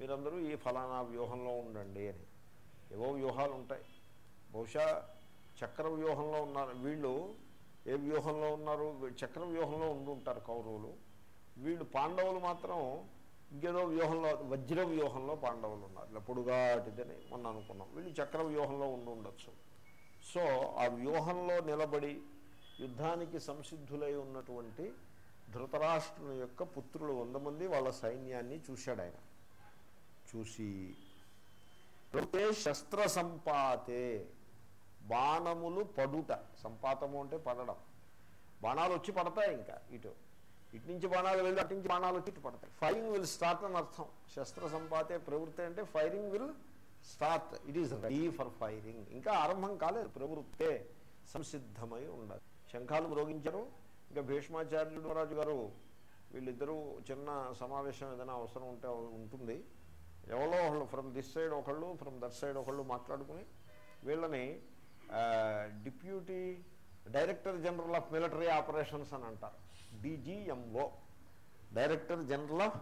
మీరందరూ ఈ ఫలానా వ్యూహంలో ఉండండి అని. ఏవో వ్యూహాలు ఉంటాయి. బహుశా చక్ర వ్యూహంలో ఉన్నారు. వీళ్ళు ఏ వ్యూహంలో ఉన్నారు? చక్ర వ్యూహంలో ఉండుంటారు కౌరవులు. వీళ్ళు పాండవులు మాత్రం ఇంకేదో వ్యూహంలో వజ్ర వ్యూహంలో పాండవులు ఉన్నారు. ఇలా పొడుగాటిదని మొన్న అనుకున్నాం. వీళ్ళు చక్ర వ్యూహంలో ఉండి ఉండొచ్చు. సో ఆ వ్యూహంలో నిలబడి యుద్ధానికి సంసిద్ధులై ఉన్నటువంటి ధృతరాష్ట్రుని యొక్క పుత్రులు వంద మంది వాళ్ళ సైన్యాన్ని చూశాడు ఆయన. చూసి శస్త్ర సంపాతే బాణములు పడుట. సంపాతము అంటే పడడం. బాణాలు వచ్చి పడతాయి ఇంకా ఇటు. ఇటు నుంచి బాణాలు వెళ్ళి అటు నుంచి బాణాలు వచ్చి ఇటు పడతాయి. ఫైరింగ్ విల్ స్టార్ట్ అని అర్థం. శస్త్ర సంపాతే ప్రవృత్తి అంటే firing will start it is ready for firing ఇంకా ఆరంభం కాలేదు ప్రవృత్తే సంసిద్ధమై ఉండాలి. శంఖాలు మ్రోగించరు. ఇంకా భీష్మాచార్యుడు రాజు గారు వీళ్ళిద్దరూ చిన్న సమావేశం ఏదైనా అవసరం ఉంటే ఉంటుంది. ఎవరో ఒకళ్ళు ఫ్రమ్ దిస్ సైడ్ ఒకళ్ళు ఫ్రమ్ దట్ సైడ్ ఒకళ్ళు మాట్లాడుకుని వీళ్ళని deputy director general of military operations అని అంటారు. DGMO director general of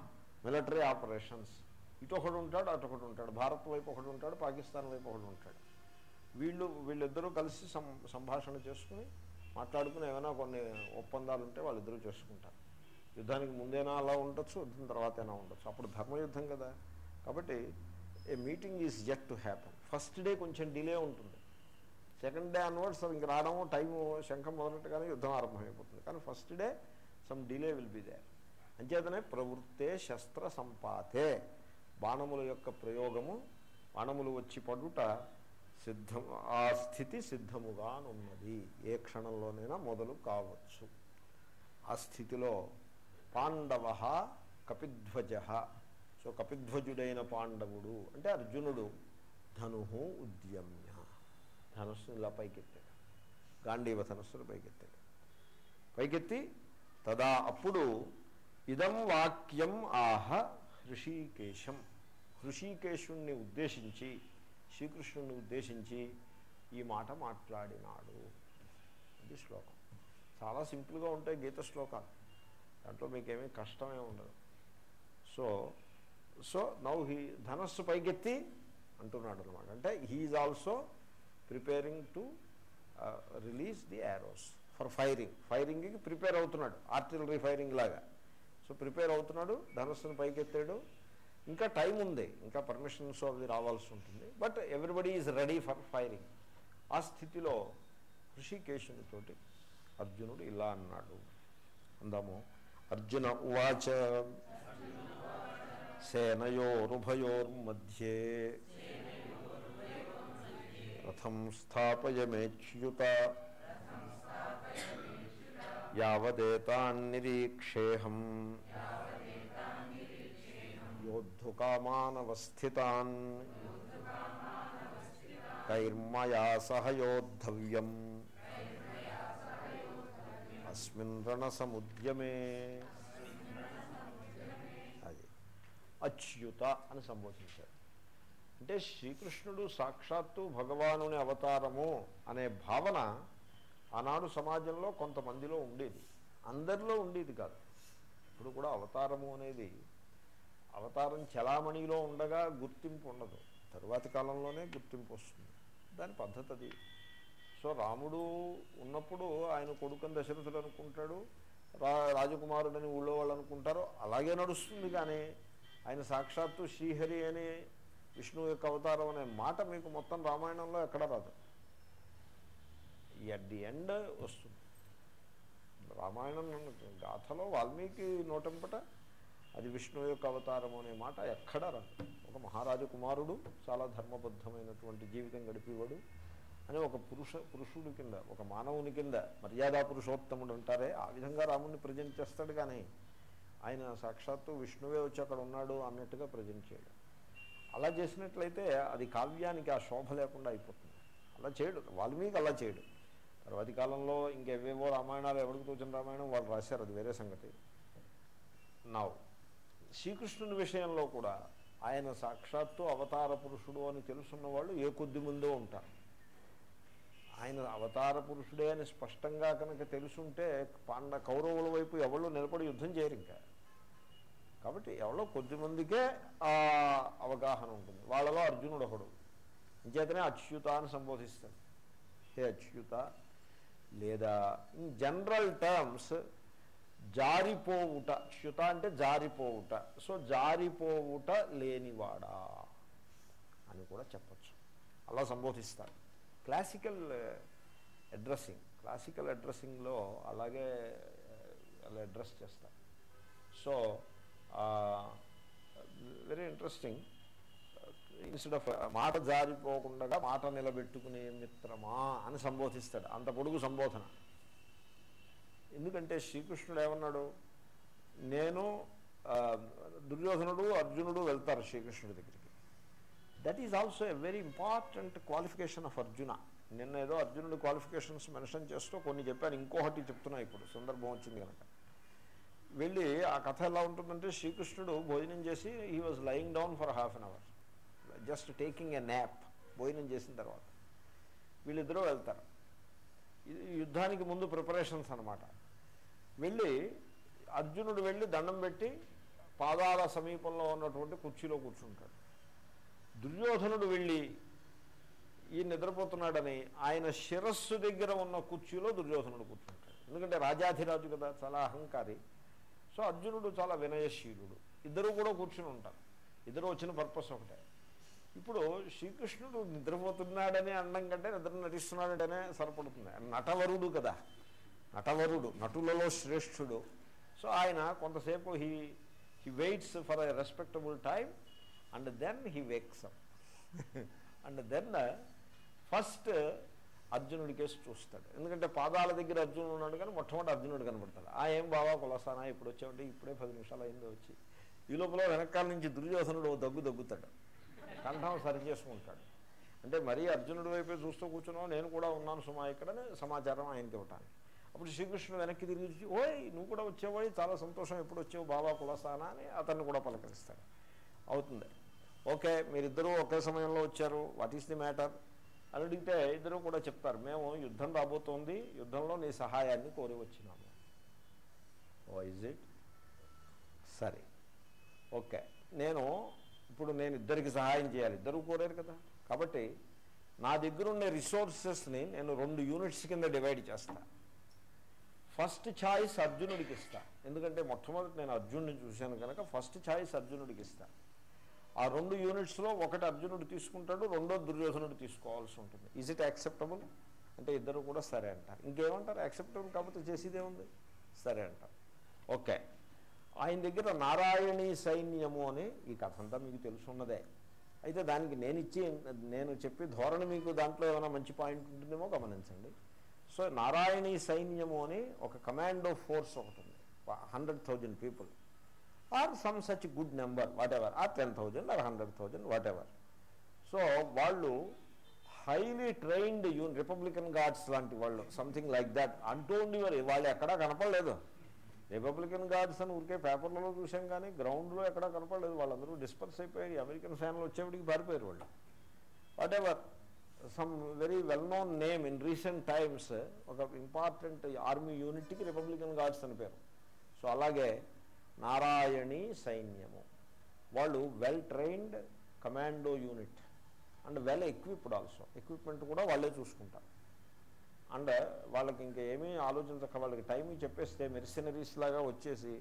military operations. ఇటు ఒకడు ఉంటాడు అటు ఉంటాడు. భారత్ వైపు ఒకడు ఉంటాడు పాకిస్తాన్ వైపు ఒకడు ఉంటాడు. వీళ్ళు వీళ్ళిద్దరూ కలిసి సం సంభాషణ చేసుకుని మాట్లాడుకుని ఏమైనా కొన్ని ఒప్పందాలు ఉంటే వాళ్ళిద్దరూ చేసుకుంటారు. యుద్ధానికి ముందేనా అలా ఉండొచ్చు యుద్ధం తర్వాతైనా ఉండొచ్చు. అప్పుడు ధర్మయుద్ధం కదా. కాబట్టి a meeting is yet to happen first day కొంచెం డిలే ఉంటుంది. సెకండ్ డే అన్వర్డ్స్ ఇంక రావడము టైము శంఖం మొదలెట్టగానే యుద్ధం ఆరంభమైపోతుంది. కానీ first day some delay will be there అంచేతనే ప్రవృత్తే శస్త్ర సంపాతే. బాణముల యొక్క ప్రయోగము బాణములు వచ్చి పడుట సిద్ధం ఆ స్థితి సిద్ధముగానున్నది ఏ క్షణంలోనైనా మొదలు కావచ్చు. ఆ స్థితిలో పాండవ కపిధ్వజ. సో కపిధ్వజుడైన పాండవుడు అంటే అర్జునుడు ధను ఉద్యమ్య. ధనుస్సును ఇలా పైకెత్తాడు. గాంధీవ ధనుస్సును పైకెత్తాడు. పైకెత్తి తదా అప్పుడు ఇదం వాక్యం ఆహ హృషీకేశం. హృషీకేశుణ్ణి ఉద్దేశించి శ్రీకృష్ణుని ఉద్దేశించి ఈ మాట మాట్లాడినాడు. ఇది శ్లోకం. చాలా సింపుల్గా ఉంటాయి గీత శ్లోకాలు. దాంట్లో మీకేమీ కష్టమే ఉండదు. సో సో నౌ హీ ధనస్సు పైకెత్తి అంటున్నాడు అనమాట అంటే he's also preparing to release the arrows for firing. ఫైరింగ్కి prepare అవుతున్నాడు. ఆర్టిలరీ ఫైరింగ్ లాగా. సో ప్రిపేర్ అవుతున్నాడు. ధనస్సును పైకెత్తాడు. ఇంకా టైం ఉంది. ఇంకా పర్మిషన్స్ అవి రావాల్సి ఉంటుంది. But everybody is ready for firing. ఆ స్థితిలో ఋషికేశునితోటి అర్జునుడు ఇలా అన్నాడు. అందాము అర్జున ఉవాచ సేనయోరుభయోర్మధ్యే రథం స్థాపయమేచ్యుత యావదేతాన్నిరీక్షేహం. యోద్ధుకామానవస్థితాన్. కైర్మయా సహ యోద్ధవ్యం. అస్మిన్ రణసముద్యమే. అది అచ్యుత అని సంబోధించారు. అంటే శ్రీకృష్ణుడు సాక్షాత్తు భగవానుని అవతారము అనే భావన ఆనాడు సమాజంలో కొంతమందిలో ఉండేది. అందరిలో ఉండేది కాదు. ఇప్పుడు కూడా అవతారము అనేది అవతారం చలామణిలో ఉండగా గుర్తింపు ఉండదు. తరువాతి కాలంలోనే గుర్తింపు వస్తుంది. దాని పద్ధతి అది. సో రాముడు ఉన్నప్పుడు ఆయన కొడుకుని దశరథుడు అనుకుంటాడు రా రాజకుమారుడని ఊళ్ళో వాళ్ళు అనుకుంటారు అలాగే నడుస్తుంది కానీ ఆయన సాక్షాత్తు శ్రీహరి అని విష్ణువు యొక్క అవతారం అనే మాట మీకు మొత్తం రామాయణంలో ఎక్కడ రాదు. ఎట్ ది ఎండ్ వస్తుంది. రామాయణం గాథలో వాల్మీకి నోటంపట అది విష్ణువు యొక్క అవతారం అనే మాట ఎక్కడా రాదు. ఒక మహారాజు కుమారుడు చాలా ధర్మబద్ధమైనటువంటి జీవితం గడిపేవాడు అని ఒక పురుష పురుషుడి కింద ఒక మానవుని కింద మర్యాదా పురుషోత్తముడు అంటారే ఆ విధంగా రాముడిని ప్రజెంట్ చేస్తాడు కానీ ఆయన సాక్షాత్తు విష్ణువే వచ్చి అక్కడ ఉన్నాడు అన్నట్టుగా ప్రజెంట్ చేయడు. అలా చేసినట్లయితే అది కావ్యానికి ఆ శోభ లేకుండా అయిపోతుంది. అలా చేయడు. వాల్మీకి అలా చేయడు. తర్వాతి కాలంలో ఇంకెవేవో రామాయణాలు ఎవరికి తోచిన రామాయణం వాళ్ళు రాశారు అది వేరే సంగతి. నవ్ శ్రీకృష్ణుని విషయంలో కూడా ఆయన సాక్షాత్తు అవతార పురుషుడు అని తెలుసున్న వాళ్ళు ఏ కొద్ది ముందో ఉంటారు. ఆయన అవతార పురుషుడే అని స్పష్టంగా కనుక తెలుసుంటే పాండ కౌరవుల వైపు ఎవళ్ళు నిలబడి యుద్ధం చేయరు ఇంకా. కాబట్టి ఎవరో కొద్దిమందికే ఆ అవగాహన ఉంటుంది. వాళ్ళలో అర్జునుడు ఒకడు. ఇంచేతనే అచ్యుత అని సంబోధిస్తాడు హే అచ్యుత లేదా ఇన్ జనరల్ టర్మ్స్ జారిపోవుట. చ్యుత అంటే జారిపోవుట. సో జారిపోవుట లేనివాడా అని కూడా చెప్పచ్చు. అలా సంబోధిస్తారు. క్లాసికల్ uh, అడ్రస్సింగ్ క్లాసికల్ అడ్రస్సింగ్లో అలాగే uh, అలా అడ్రస్ చేస్తారు. So uh, very interesting instead of మాట జారిపోకుండా మాట నిలబెట్టుకునే మిత్రమా అని సంబోధిస్తాడు. అంత పొడుగు సంబోధన. ఎందుకంటే శ్రీకృష్ణుడు ఏమన్నాడు? నేను దుర్యోధనుడు అర్జునుడు వెళ్తారు శ్రీకృష్ణుడి దగ్గరికి. That is also a very important qualification of Arjuna నిన్న ఏదో అర్జునుడి క్వాలిఫికేషన్స్ మెన్షన్ చేస్తూ కొన్ని చెప్పాను ఇంకొకటి చెప్తున్నా ఇప్పుడు సందర్భం వచ్చింది కనుక. వెళ్ళి ఆ కథ ఎలా ఉంటుందంటే శ్రీకృష్ణుడు భోజనం చేసి he was lying down for half an hour just taking a nap భోజనం చేసిన తర్వాత. వీళ్ళిద్దరూ వెళ్తారు. యుద్ధానికి ముందు ప్రిపరేషన్స్ అనమాట వెళ్ళి అర్జునుడు వెళ్ళి దండం పెట్టి పాదాల సమీపంలో ఉన్నటువంటి కుర్చీలో కూర్చుంటాడు. దుర్యోధనుడు వెళ్ళి ఈ నిద్రపోతున్నాడని ఆయన శిరస్సు దగ్గర ఉన్న కుర్చీలో దుర్యోధనుడు కూర్చుంటాడు. ఎందుకంటే రాజాధిరాజు కదా చాలా అహంకారి. సో అర్జునుడు చాలా వినయశీలుడు. ఇద్దరు కూడా కూర్చుని ఉంటారు. ఇద్దరు వచ్చిన పర్పస్ ఒకటే. ఇప్పుడు శ్రీకృష్ణుడు నిద్రపోతున్నాడని అనడం కంటే నిద్ర నటిస్తున్నాడనే సరిపడుతుంది. నటవరుడు కదా. నటవరుడు నటులలో శ్రేష్ఠుడు. సో ఆయన కొంతసేపు he he waits for a respectable time and then he wakes up. And then first అర్జునుడి కేసు చూస్తాడు. ఎందుకంటే పాదాల దగ్గర అర్జునుడు ఉన్నాడు కానీ మొట్టమొదటి అర్జునుడు కనబడతాడు ఆ ఏం బావా కులసానా ఇప్పుడు వచ్చామంటే ఇప్పుడే పది నిమిషాలు అయిందో వచ్చి. ఈ లోపల వెనకాల నుంచి దుర్యోధనుడు ఓ దగ్గు దగ్గుతాడు. కంఠం సరి చేసుకుంటాడు. అంటే మరీ అర్జునుడి వైపే చూస్తూ కూర్చున్నావు నేను కూడా ఉన్నాను సుమా ఇక్కడనే సమాచారం ఆయనకి ఇవ్వటానికి. అప్పుడు శ్రీకృష్ణుడు వెనక్కి తిరిగి ఓయ్ నువ్వు కూడా వచ్చేవాడి చాలా సంతోషం ఎప్పుడు వచ్చావు బాబా కులసానా అని అతన్ని కూడా పలకరిస్తాడు. అవుతుంది. ఓకే మీరిద్దరూ ఒకే సమయంలో వచ్చారు వాట్ ఈస్ ది మ్యాటర్? అని అడిగితే ఇద్దరు కూడా చెప్తారు మేము యుద్ధం రాబోతోంది యుద్ధంలో నీ సహాయాన్ని కోరి వచ్చినాము. Oh is it? సరే ఓకే నేను ఇప్పుడు నేను ఇద్దరికి సహాయం చేయాలి. ఇద్దరు కోరారు కదా. కాబట్టి నా దగ్గర ఉండే రిసోర్సెస్ని నేను రెండు యూనిట్స్ కింద డివైడ్ చేస్తా. ఫస్ట్ ఛాయిస్ అర్జునుడికి ఇస్తా. ఎందుకంటే మొట్టమొదటి నేను అర్జునుడిని చూశాను కనుక ఫస్ట్ ఛాయిస్ అర్జునుడికి ఇస్తా. ఆ రెండు యూనిట్స్లో ఒకటి అర్జునుడు తీసుకుంటాడు రెండో దుర్యోధనుడు తీసుకోవాల్సి ఉంటుంది. ఈజ్ ఇట్ యాక్సెప్టబుల్ అంటే ఇద్దరు కూడా సరే అంటారు. ఇంకేమంటారు? యాక్సెప్టబుల్ కాకపోతే చేసేదే ఉంది సరే అంటారు. ఓకే ఆయన దగ్గర నారాయణీ సైన్యము అని ఈ కథ అంతా మీకు తెలుసున్నదే అయితే దానికి నేను ఇచ్చి నేను చెప్పి ధోరణి మీకు దాంట్లో ఏమైనా మంచి పాయింట్ ఉంటుందేమో గమనించండి. సో నారాయణీ సైన్యము అని ఒక కమాండో ఫోర్స్ ఒకటి ఉంది. Hundred thousand people or some such good number whatever or ten thousand or hundred thousand whatever so వాళ్ళు హైలీ ట్రైన్డ్ యూన్ రిపబ్లికన్ గార్డ్స్ లాంటి వాళ్ళు సంథింగ్ లైక్ దాట్ అంటూ ఉండేవారు. వాళ్ళు ఎక్కడా కనపడలేదు. రిపబ్లికన్ గార్డ్స్ అని ఊరికే పేపర్లలో చూసాం కానీ గ్రౌండ్లో ఎక్కడా కనపడలేదు. వాళ్ళందరూ డిస్పర్స్ అయిపోయారు. అమెరికన్ ఫ్యాన్లు వచ్చేప్పటికి పారిపోయారు వాళ్ళు. Whatever some very well known name in recent times ఒక ఇంపార్టెంట్ ఆర్మీ యూనిట్కి రిపబ్లికన్ గార్డ్స్ అని పేరు. సో అలాగే నారాయణి సైన్యము. వాళ్ళు well trained commando unit and well equipped also equipment కూడా వాళ్ళే చూసుకుంటారు. అండ్ వాళ్ళకి ఇంకా ఏమీ ఆలోచించక వాళ్ళకి టైం చెప్పేస్తే మెరిసినరీస్ లాగా వచ్చేసి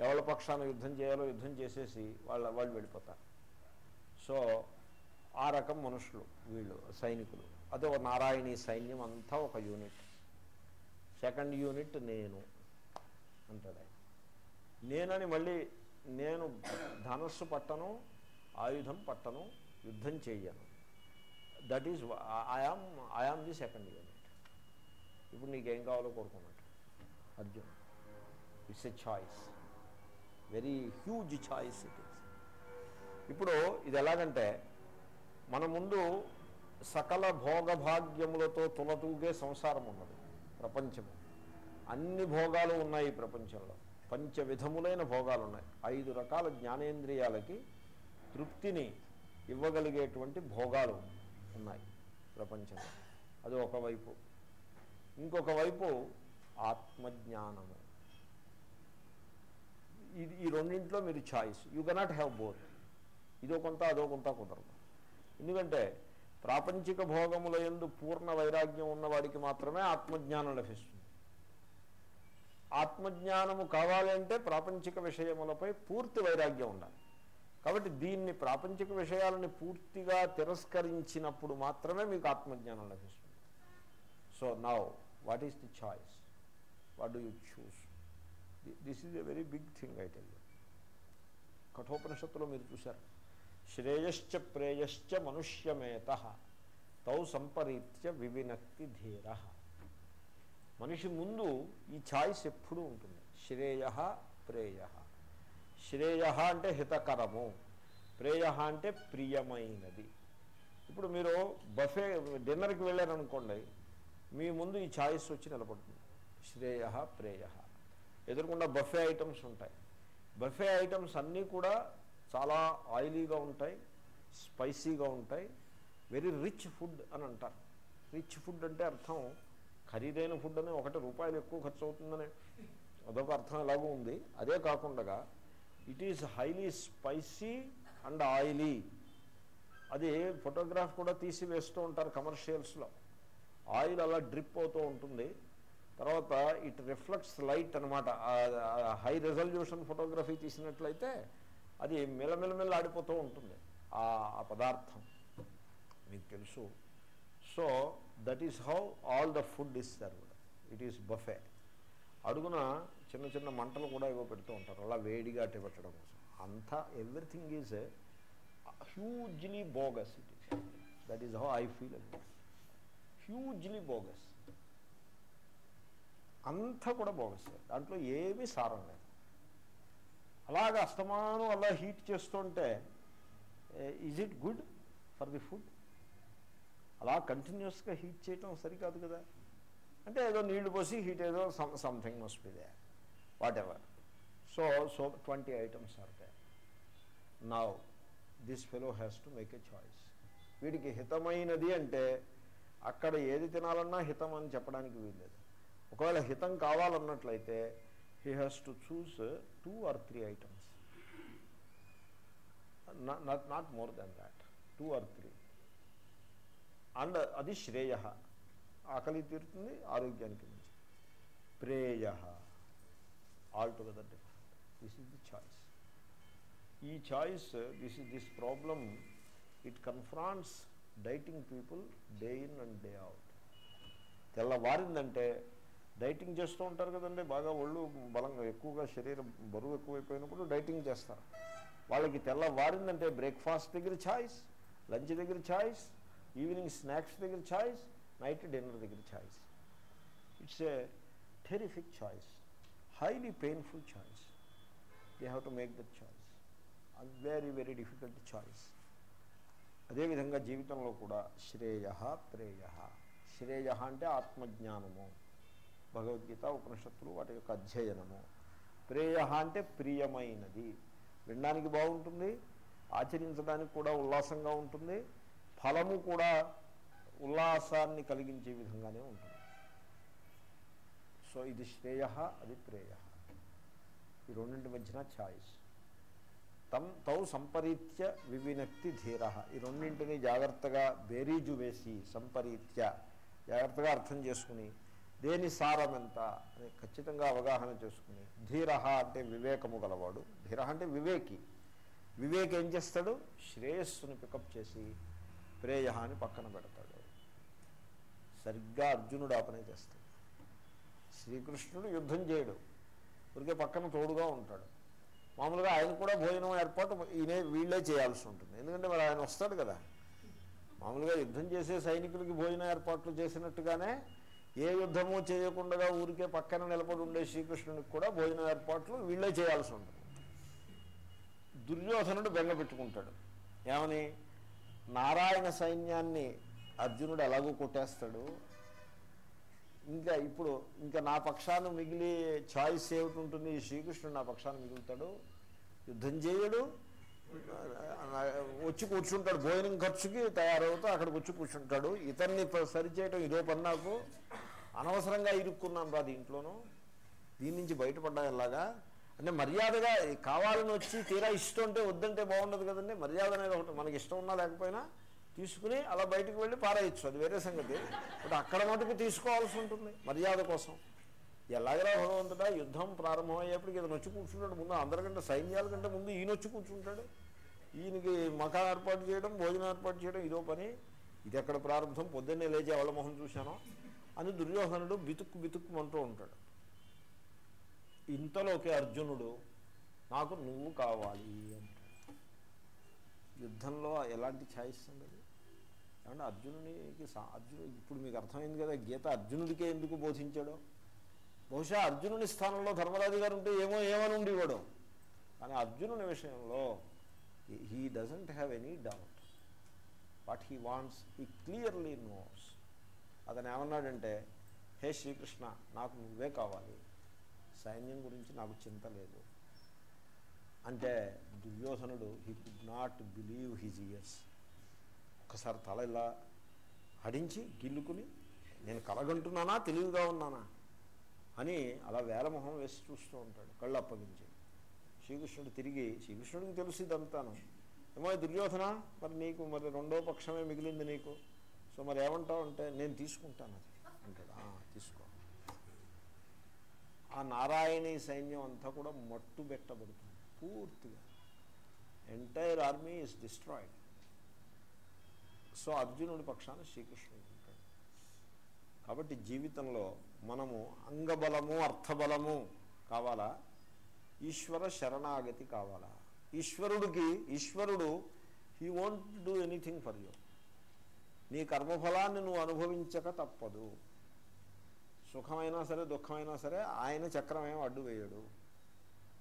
ఎవరి పక్షాన యుద్ధం చేయాలో యుద్ధం చేసేసి వాళ్ళ వాళ్ళు వెళ్ళిపోతారు. సో ఆ రకం మనుషులు వీళ్ళు సైనికులు. అదే ఒక నారాయణీ సైన్యం అంతా ఒక యూనిట్. సెకండ్ యూనిట్ నేను అంటాడు ఆయన. నేనని మళ్ళీ నేను ధనస్సు పట్టను ఆయుధం పట్టను యుద్ధం చెయ్యను that is I am I am the second unit. ఇప్పుడు నీకేం కావాలో కోరుకున్నట్టు Arjun it's a choice very huge choice it is ఇప్పుడు ఇది ఎలాగంటే మన ముందు సకల భోగభాగ్యములతో తులతూగే సంసారం ఉన్నది ప్రపంచము. అన్ని భోగాలు ఉన్నాయి ప్రపంచంలో. పంచ విధములైన భోగాలు ఉన్నాయి. ఐదు రకాల జ్ఞానేంద్రియాలకి తృప్తిని ఇవ్వగలిగేటువంటి భోగాలు ఉన్నాయి ప్రపంచంలో. అది ఒకవైపు. ఇంకొక వైపు ఆత్మజ్ఞానము. ఇది ఈ రెండింట్లో మీరు choice. You cannot have both. ఇదో కొంత అదో కొంత కుదరదు. ఎందుకంటే ప్రాపంచిక భోగముల ఎందు పూర్ణ వైరాగ్యం ఉన్నవాడికి మాత్రమే ఆత్మజ్ఞానం లభిస్తుంది. ఆత్మజ్ఞానము కావాలంటే ప్రాపంచిక విషయములపై పూర్తి వైరాగ్యం ఉండాలి. కాబట్టి దీన్ని ప్రాపంచిక విషయాలని పూర్తిగా తిరస్కరించినప్పుడు మాత్రమే మీకు ఆత్మజ్ఞానం లభిస్తుంది. So now what is the choice what do you choose this is a very big thing I tell you కఠోపనిషత్తులో మీరు చూశారు. శ్రేయశ్చ ప్రేయశ్చ మనుష్యమేత తౌ సంపరీత్య వివినక్తి ధీర. మనిషి ముందు ఈ ఛాయిస్ ఎప్పుడూ ఉంటుంది. శ్రేయ ప్రేయ. శ్రేయ అంటే హితకరము. ప్రేయ అంటే ప్రియమైనది. ఇప్పుడు మీరు బఫే డిన్నర్కి వెళ్ళారనుకోండి మీ ముందు ఈ ఛాయిస్ వచ్చి నిలబడుతుంది. శ్రేయ ప్రేయ. ఎదురుకుండా బఫే ఐటమ్స్ ఉంటాయి. బఫే ఐటమ్స్ అన్నీ కూడా చాలా ఆయిలీగా ఉంటాయి స్పైసీగా ఉంటాయి. వెరీ రిచ్ ఫుడ్ అని అంటారు. రిచ్ ఫుడ్ అంటే అర్థం ఖరీదైన ఫుడ్ అని ఒకటి రూపాయలు ఎక్కువ ఖర్చు అవుతుందని అదొక అర్థం ఎలాగో ఉంది. అదే కాకుండా it is highly spicy and oily. అది ఫోటోగ్రాఫ్ కూడా తీసి వేస్తూ ఉంటారు కమర్షియల్స్లో. ఆయిల్ అలా డ్రిప్ అవుతూ ఉంటుంది. తర్వాత ఇట్ రిఫ్లెక్ట్స్ లైట్ అనమాట హై రెజల్యూషన్ ఫోటోగ్రఫీ తీసినట్లయితే అది మెల్లమెల్లమెల్ల ఆడిపోతూ ఉంటుంది. ఆ పదార్థం మీకు తెలుసు. So that is how all the food is served it is buffet అడుగున చిన్న చిన్న మంటలు కూడా ఇవ్వ పెడుతూ ఉంటారు. అలా వేడిగా అట్టి పెట్టడం కోసం. అంతా everything is hugely bogus it is that is how I feel about hugely bogus. అంతా కూడా బోగస్ దాంట్లో ఏమీ సారం లేదు. అలాగే అస్తమానం అలా హీట్ చేస్తుంటే is it good for the food అలా కంటిన్యూస్గా హీట్ చేయటం సరికాదు కదా. అంటే ఏదో నీళ్ళు పోసి హీట్ ఏదో something must be there whatever so so twenty items are they now this fellow has to make a choice వీడికి హితమైనది అంటే అక్కడ ఏది తినాలన్నా హితం అని చెప్పడానికి వీల్లేదు. ఒకవేళ హితం కావాలన్నట్లయితే he has to choose two or three items not not more than that two or three and అది శ్రేయ. ఆకలి తీరుతుంది ఆరోగ్యానికి మంచి ప్రేయ. All together different this is the choice ఈ choice this is this problem it confronts dieting people day in and day out. తెల్లవారిందంటే dieting చేస్తూ ఉంటారు కదండి బాగా ఒళ్ళు బలంగా ఎక్కువగా శరీరం బరువు ఎక్కువైపోయినప్పుడు డైటింగ్ చేస్తారు. వాళ్ళకి తెల్లవారిందంటే బ్రేక్ఫాస్ట్ దగ్గర ఛాయిస్ లంచ్ దగ్గర ఛాయిస్ ఈవినింగ్ స్నాక్స్ దగ్గర ఛాయిస్ నైట్ డిన్నర్ దగ్గర choice it's a terrific choice highly painful choice they have to make that choice very very difficult choice అదేవిధంగా జీవితంలో కూడా శ్రేయ ప్రేయ శ్రేయ అంటే ఆత్మజ్ఞానము. భగవద్గీత ఉపనిషత్తులు వాటి యొక్క అధ్యయనము. ప్రేయ అంటే ప్రియమైనది. వినడానికి బాగుంటుంది ఆచరించడానికి కూడా ఉల్లాసంగా ఉంటుంది ఫలము కూడా ఉల్లాసాన్ని కలిగించే విధంగానే ఉంటుంది. సో ఇది శ్రేయ అది ప్రేయ. ఈ రెండింటి మధ్యన ఛాయిస్. తం తౌ సంపరీత్య వివినక్తి ధీర. ఈ రెండింటిని జాగ్రత్తగా బేరీజు వేసి సంపరీత్య జాగ్రత్తగా అర్థం చేసుకుని దేని సారం ఎంత అని ఖచ్చితంగా అవగాహన చేసుకుని ధీర అంటే వివేకము గలవాడు. ధీర అంటే వివేకి. వివేక్ ఏం చేస్తాడు? శ్రేయస్సును పికప్ చేసి ప్రేయ అని పక్కన పెడతాడు. సరిగ్గా అర్జునుడు ఆ పనే చేస్తాడు. శ్రీకృష్ణుడు యుద్ధం చేయడు. ఊరికే పక్కన తోడుగా ఉంటాడు. మామూలుగా ఆయన కూడా భోజనం ఏర్పాటు ఈయనే వీళ్ళే చేయాల్సి ఉంటుంది. ఎందుకంటే మరి ఆయన వస్తాడు కదా. మామూలుగా యుద్ధం చేసే సైనికులకి భోజన ఏర్పాట్లు చేసినట్టుగానే ఏ యుద్ధము చేయకుండా ఊరికే పక్కన నిలబడి ఉండే శ్రీకృష్ణునికి కూడా భోజన ఏర్పాట్లు వీళ్ళే చేయాల్సి ఉంటుంది. దుర్యోధనుడు బెంగ పెట్టుకుంటాడు. ఏమని? నారాయణ సైన్యాన్ని అర్జునుడు ఎలాగో కొట్టేస్తాడు. ఇంకా ఇప్పుడు ఇంకా నా పక్షాన్ని మిగిలి చాయిస్ ఏమిటి ఉంటుంది శ్రీకృష్ణుడు నా పక్షాన్ని మిగులుతాడు? యుద్ధం చేయడు. వచ్చి కూర్చుంటాడు. భోజనం ఖర్చుకి తయారవుతూ అక్కడికి వచ్చి కూర్చుంటాడు. ఇతన్ని సరిచేయటం ఇదో పని నాకు. అనవసరంగా ఇరుక్కున్నాను రా దీంట్లోనూ. దీని నుంచి బయటపడ్డా ఎలాగా? అంటే మర్యాదగా కావాలని వచ్చి తీరా ఇష్టం ఉంటే వద్దంటే బాగుండదు కదండి. మర్యాద అనేది ఒకటి మనకి ఇష్టం ఉన్నా లేకపోయినా తీసుకుని అలా బయటకు వెళ్ళి పారేయచ్చు. అది వేరే సంగతి. బట్ అక్కడ మటుకు తీసుకోవాల్సి ఉంటుంది మర్యాద కోసం. ఎలాగరా భగవంతుడా యుద్ధం ప్రారంభమయ్యేప్పటికి ఇతను వచ్చి కూర్చుంటాడు. ముందు అందరికంటే సైన్యాల కంటే ముందు ఈయన వచ్చి కూర్చుంటాడు. ఈయనకి మకా ఏర్పాటు చేయడం భోజనం ఏర్పాటు చేయడం ఇదో పని. ఇది ఎక్కడ ప్రారంభం? పొద్దున్నే లేచి అవల మొహం చూశాను? అని దుర్యోధనుడు బితుక్కు బితుక్కుమంటూ ఉంటాడు. ఇంతలోకి అర్జునుడు నాకు నువ్వు కావాలి అంటాడు. యుద్ధంలో ఎలాంటి ఛాయిస్ ఉండదు. ఏమంటే అర్జునునికి అర్జును ఇప్పుడు మీకు అర్థమైంది కదా గీత అర్జునుడికే ఎందుకు బోధించాడో? బహుశా అర్జునుని స్థానంలో ధర్మరాజు గారు ఉంటే ఏమో ఏమని ఉండేవాడు. కానీ అర్జునుని విషయంలో he doesn't have any doubt what he wants he clearly knows అతను ఏమన్నాడంటే హే శ్రీకృష్ణ నాకు నువ్వే కావాలి. సైన్యం గురించి నాకు చింత లేదు. అంటే దుర్యోధనుడు he could not believe his ears ఒక్కసారి తల ఇలా అడించి గిల్లుకుని నేను కలగంటున్నానా? తెలివిగా ఉన్నానా? అని అలా వేలమొహం వేసి చూస్తూ ఉంటాడు కళ్ళు అప్పగించి శ్రీకృష్ణుడు తిరిగి శ్రీకృష్ణుడికి తెలుసు ఇదంతాను. ఏమో దుర్యోధన? మరి నీకు మరి రెండో పక్షమే మిగిలింది నీకు. సో మరి ఏమంటావు అంటే నేను తీసుకుంటాను అది అంటాడు. తీసుకో. ఆ నారాయణీ సైన్యం అంతా కూడా మట్టు పెట్టబడుతుంది పూర్తిగా. Entire army is destroyed so అర్జునుడి పక్షాన శ్రీకృష్ణుడు ఉంటాడు. కాబట్టి జీవితంలో మనము అంగబలము అర్థబలము కావాలా? ఈశ్వర శరణాగతి కావాలా? ఈశ్వరుడికి ఈశ్వరుడు he won't do anything for you నీ కర్మఫలాన్ని నువ్వు అనుభవించక తప్పదు. సుఖమైనా సరే దుఃఖమైనా సరే ఆయన చక్రం ఏం అడ్డు వేయడు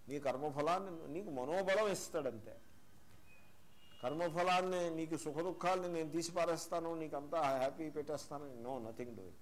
నీ కర్మఫలాన్ని నీకు మనోబలం ఇస్తాడంతే. కర్మఫలాన్ని నీకు సుఖ దుఃఖాలని నేను తీసి పారేస్తాను నీకు అంతా హ్యాపీ పెట్టేస్తాను నో నథింగ్ డూయింగ్.